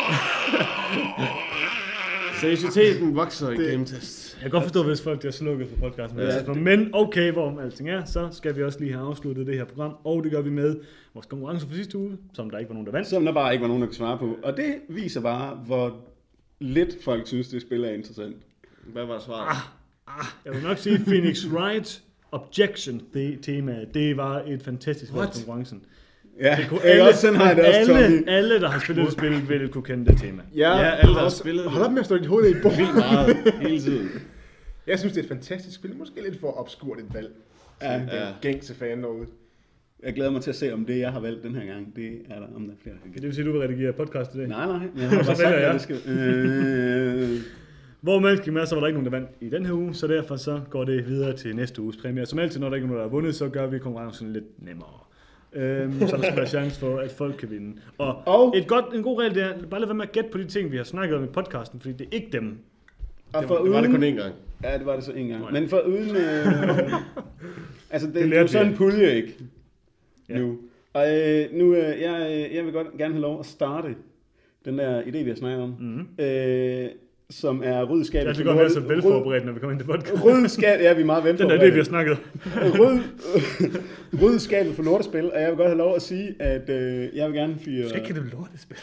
Seriøsiteten vokser i Game Test. Jeg kan godt forstå, hvis folk der er slukket for podcasten. Ja, Ja, men okay, hvorom alting er, så skal vi også lige have afsluttet det her program. Og det gør vi med vores konkurrence for sidste uge, som der ikke var nogen, der vandt. Som der bare ikke var nogen, der kunne svare på. Og det viser bare, hvor lidt folk synes, det spil er interessant. Hvad var svaret? Ah, jeg vil nok sige, Phoenix Wright Objection det tema, det var et fantastisk valg konkurrencen. Ja, Det kunne alle, også sådan har jeg det også, alle, Tommy. alle, der har spillet det spil, vil kunne kende det tema. Ja, Ja, alle, der har spillet det. Hold op med at stå dit hoved i et bord. Vildt meget, hele tiden. Jeg synes, det er et fantastisk spil. Måske lidt for obskurt et valg. Ja, Ja, den ja. gængse fan derude. Jeg glæder mig til at se, om det, jeg har valgt den her gang, det er der, om der er flere, Det vil sige, at du vil redigere podcast i dag. Nej, nej. Jeg har Så bare sagt, at jeg. det skal... Øh, Hvor menneske med, så var der ikke nogen, der vandt i den her uge, så derfor så går det videre til næste uges præmie. Som altid, når der ikke er nogen, der har vundet, så gør vi konkurrencen lidt nemmere. Øhm, så der skal være chance for, at folk kan vinde. Og, Og- et godt, en god regel, det er, bare lad være med at gætte på de ting, vi har snakket om i podcasten, fordi det er ikke dem. og Det var, det var det uden- kun én gang. Ja, det var det så en gang. Nej. Men for uden... Øh, altså, det, det, det er jo sådan en pulje, ikke? Ja. Nu. Og øh, nu, øh, jeg, øh, jeg vil godt gerne have lov at starte den der idé, vi har snakket om. Mhm. Øh, som er ryd Det skabet er altid godt at være så velforberedt, når vi kommer ind til podcast. Ryd skabet, ja, vi er meget Den velforberedt. er det, vi har snakket om. Ryd, ryd skabet for lortespil, og jeg vil godt have lov at sige, at øh, jeg vil gerne fyre... Du skal ikke kalde det lortespil.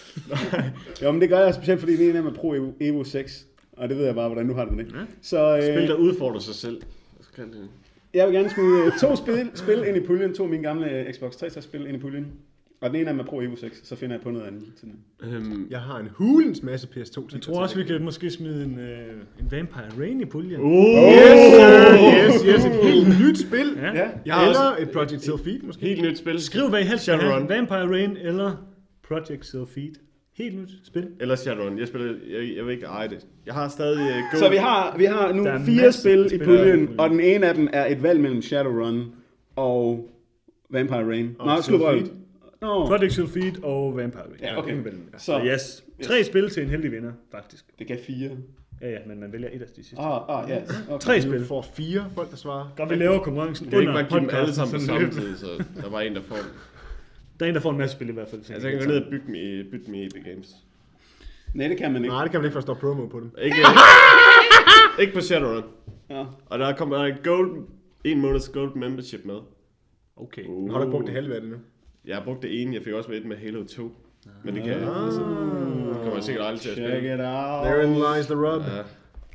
Jo, men det gør jeg specielt, fordi det er en af med Pro Evo, Evo 6. Og det ved jeg bare, hvordan du har det med det. Ja. Så Spil, der øh, udfordrer sig selv. Skal jeg vil gerne smide øh, to spil, spil ind i puljen. To af mine gamle øh, Xbox 360 spil ind i puljen. Og den ene er med Pro Evo 6, så finder jeg på noget andet til den. Øhm, Jeg har en hulens masse PS2 Jeg tror også, vi kan måske smide en, øh, en Vampire Rain i puljen. Yes, sir. yes, yes, et helt nyt spil. Ja. Ja, jeg har Eller et Project Sylphid, måske. helt nyt spil. Skriv, hvad I helst vil have. Shadowrun. Vampire Rain eller Project Sylphid. Helt nyt spil. Eller Shadowrun. Jeg, spiller, jeg, jeg vil ikke eje det. Jeg har stadig uh, Go. Så vi har, vi har nu fire spil i puljen, og den ene af dem er et valg mellem Shadowrun og Vampire Rain. Og Nå, slå Nå, Project Sylphid og Vampire Rain. Ja, okay. Ingen. Så- Så yes. Tre spil til en heldig vinder, faktisk. det gav fire. Ja, ja, men man vælger et af de sidste. Ah, ah, ja. Okay. Tre Du spil. får fire folk, der svarer. Godt, vi laver konkurrencen Du kan ikke under bare give dem alle sammen tid, så der er bare en, der får. Der er en, der får en masse spil i hvert fald. Altså, jeg kan gå ned og bygge bytte dem i Epic Games. Nej, det kan man ikke. Nej, det kan man ikke, for at stå promo på dem. Ikke, ikke på Shadowrun. Ja. Og der kommer der en gold, en måneds gold membership med. Okay. Nu har du brugt det halve af det nu. Jeg har brugt det ene, jeg fik også med et med Halo 2. Men det kan jeg altså, kommer jeg sikkert aldrig til at Check spille. it out. Therein lies the rub. Ja.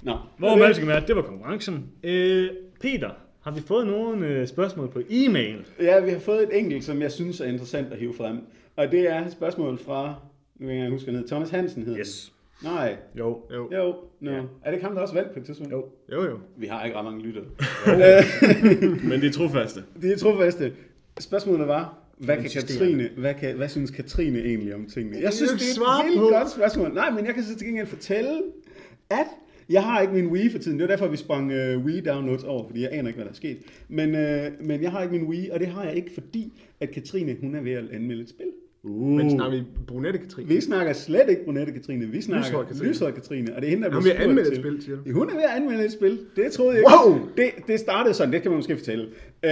Nå. Hvor man skal være, det var konkurrencen. Øh, Peter, har vi fået nogle øh, spørgsmål på e-mail? Ja, vi har fået et enkelt, som jeg synes er interessant at hive frem. Og det er et spørgsmål fra, nu kan jeg ikke huske ned, Thomas Hansen hedder Yes. Nej. Jo. Jo. Jo, no. ja. Er det ikke ham, der også valgt på et tidspunkt? Jo. Jo, jo. Vi har ikke ret mange lyttere. Men de er trofaste. Det er trofaste. Spørgsmålet var, hvad kan. Katrine, hvad, kan, hvad synes Katrine egentlig om tingene? Jeg synes, det er et på. godt spørgsmål. Nej, men jeg kan så til gengæld fortælle, at jeg har ikke min Wii for tiden. Det var derfor, vi sprang uh, Wii downloads over, fordi jeg aner ikke, hvad der er sket. Men, uh, men jeg har ikke min Wii, og det har jeg ikke, fordi at Katrine, hun er ved at anmelde et spil. Uh. Men snakker vi brunette Katrine? Vi snakker slet ikke brunette Katrine, vi snakker Lyshåret Katrine. lyshåret Katrine, og det er hende, der Hun vil spurgt anmelde et spil, siger du? Hun er ved at anmelde et spil. Det troede jeg Wow! ikke. Det, det startede sådan, det kan man måske fortælle. Øh,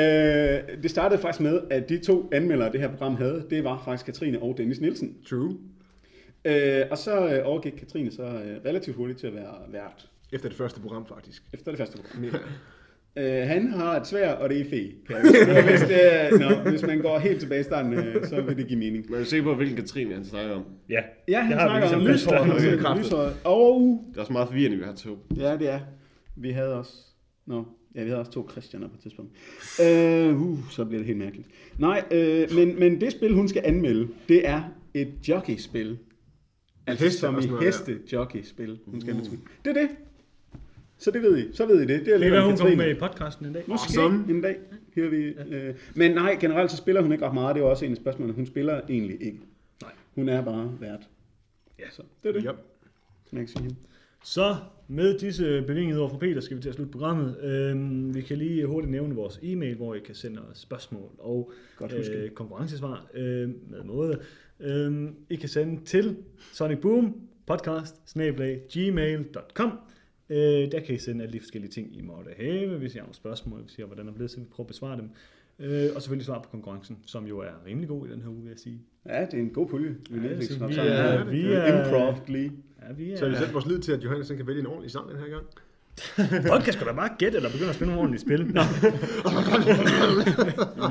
det startede faktisk med, at de to anmeldere, det her program havde, det var faktisk Katrine og Dennis Nielsen. True. Øh, og så øh, overgik Katrine så øh, relativt hurtigt til at være vært. Efter det første program, faktisk. Efter det første program. Øh, han har et svær, og det er fe. kan jeg hvis, det, er- nå, hvis man går helt tilbage i starten, øh, så vil det give mening. Men er du sikker på, hvilken Katrine han snakker om? Ja. Ja, han Det har vi snakker om lyshåret. bekræftet. lyshåret. Og Det er også meget forvirrende, vi har to. Ja, det er. Vi havde også... Nå, ja, vi havde også to Christianer på et tidspunkt. Øh, uh, så bliver det helt mærkeligt. Nej, øh, men, men det spil, hun skal anmelde, det er et jockeyspil. Altså heste som i sådan noget, heste jockeyspil, hun skal anmelde. Det er det. Så det ved I. Så ved I det. Det er, Det om hun kommer med i podcasten en dag. Måske Awesome. en dag. Her vi, øh, men nej, generelt så spiller hun ikke ret meget. Det er også en af spørgsmålene. Hun spiller egentlig ikke. Nej. Hun er bare vært. Ja. Så det er det, Yep. som jeg kan sige. Så med disse bevingelige ord fra Peter skal vi til at slutte programmet. Øhm, vi kan lige hurtigt nævne vores e-mail, hvor I kan sende os spørgsmål og Godt øh, konkurrencesvar øh, med måde. Øhm, I kan sende til Sonic Boom podcast gmail.com. Øh, der kan I sende alle de forskellige ting, I måtte have, hvis I har nogle spørgsmål, hvis I har, hvordan det er blevet, så vi prøver at besvare dem. Øh, og selvfølgelig svar på konkurrencen, som jo er rimelig god i den her uge, vil jeg sige. Ja, det er en god pulje. Vi, Ja, ja, altså, vi vi er, vi improv lige. Ja, vi er... Så har vi sat vores lid til, at Johannes han kan vælge en ordentlig sang den her gang. Folk kan sgu da bare gætte, eller begynde at spille nogle ordentlige spil. Nå.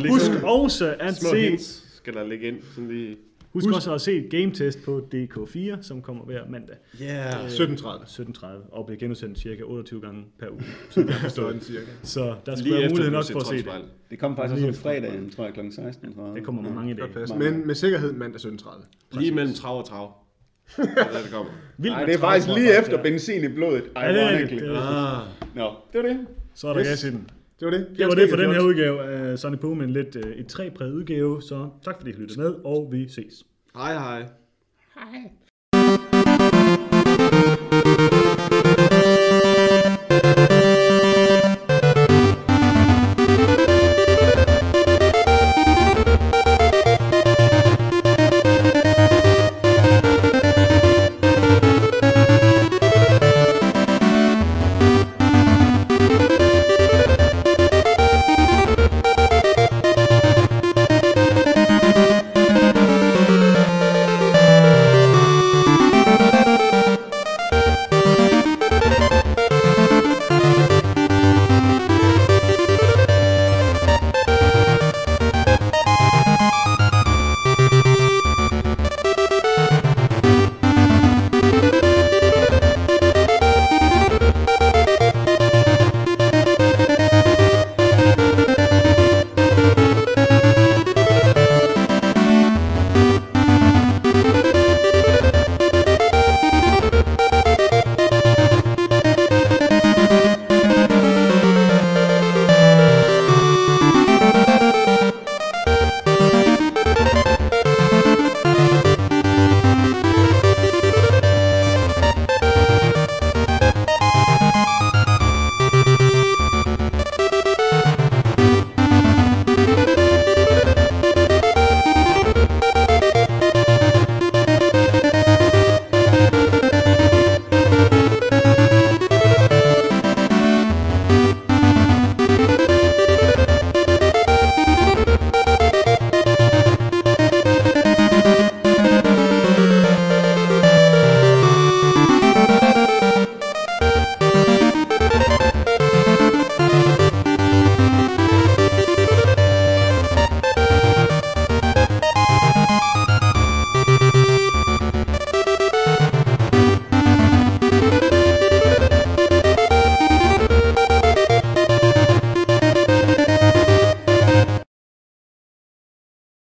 Husk også at Små se, hints skal der ligge ind. Sådan lige... husk også at se et game test på DK4, som kommer hver mandag Yeah. 17.30. 17.30 og bliver genudsendt cirka 28 gange per uge. som jeg har Så er forstået. den cirka. Så der skal Lige være mulighed nok for at se det. Det kommer faktisk også Lige om efter fredagen, tror jeg, kl. 16. Det kommer mange i dag. Men med sikkerhed mandag 17.30. Lige mellem trav og trav. Det er der, det kommer. Vildt Nej, med det er faktisk lige efter ja. benzin i blodet. Ja, det er det. Det er Ah. Nå, det var det. Så er der Yes. gas i den. Det var det. Det var det for den her udgave af Sonic Boom, en lidt øh, et træpræget udgave. Så tak fordi I lyttede med, og vi ses. Hej hej. Hej.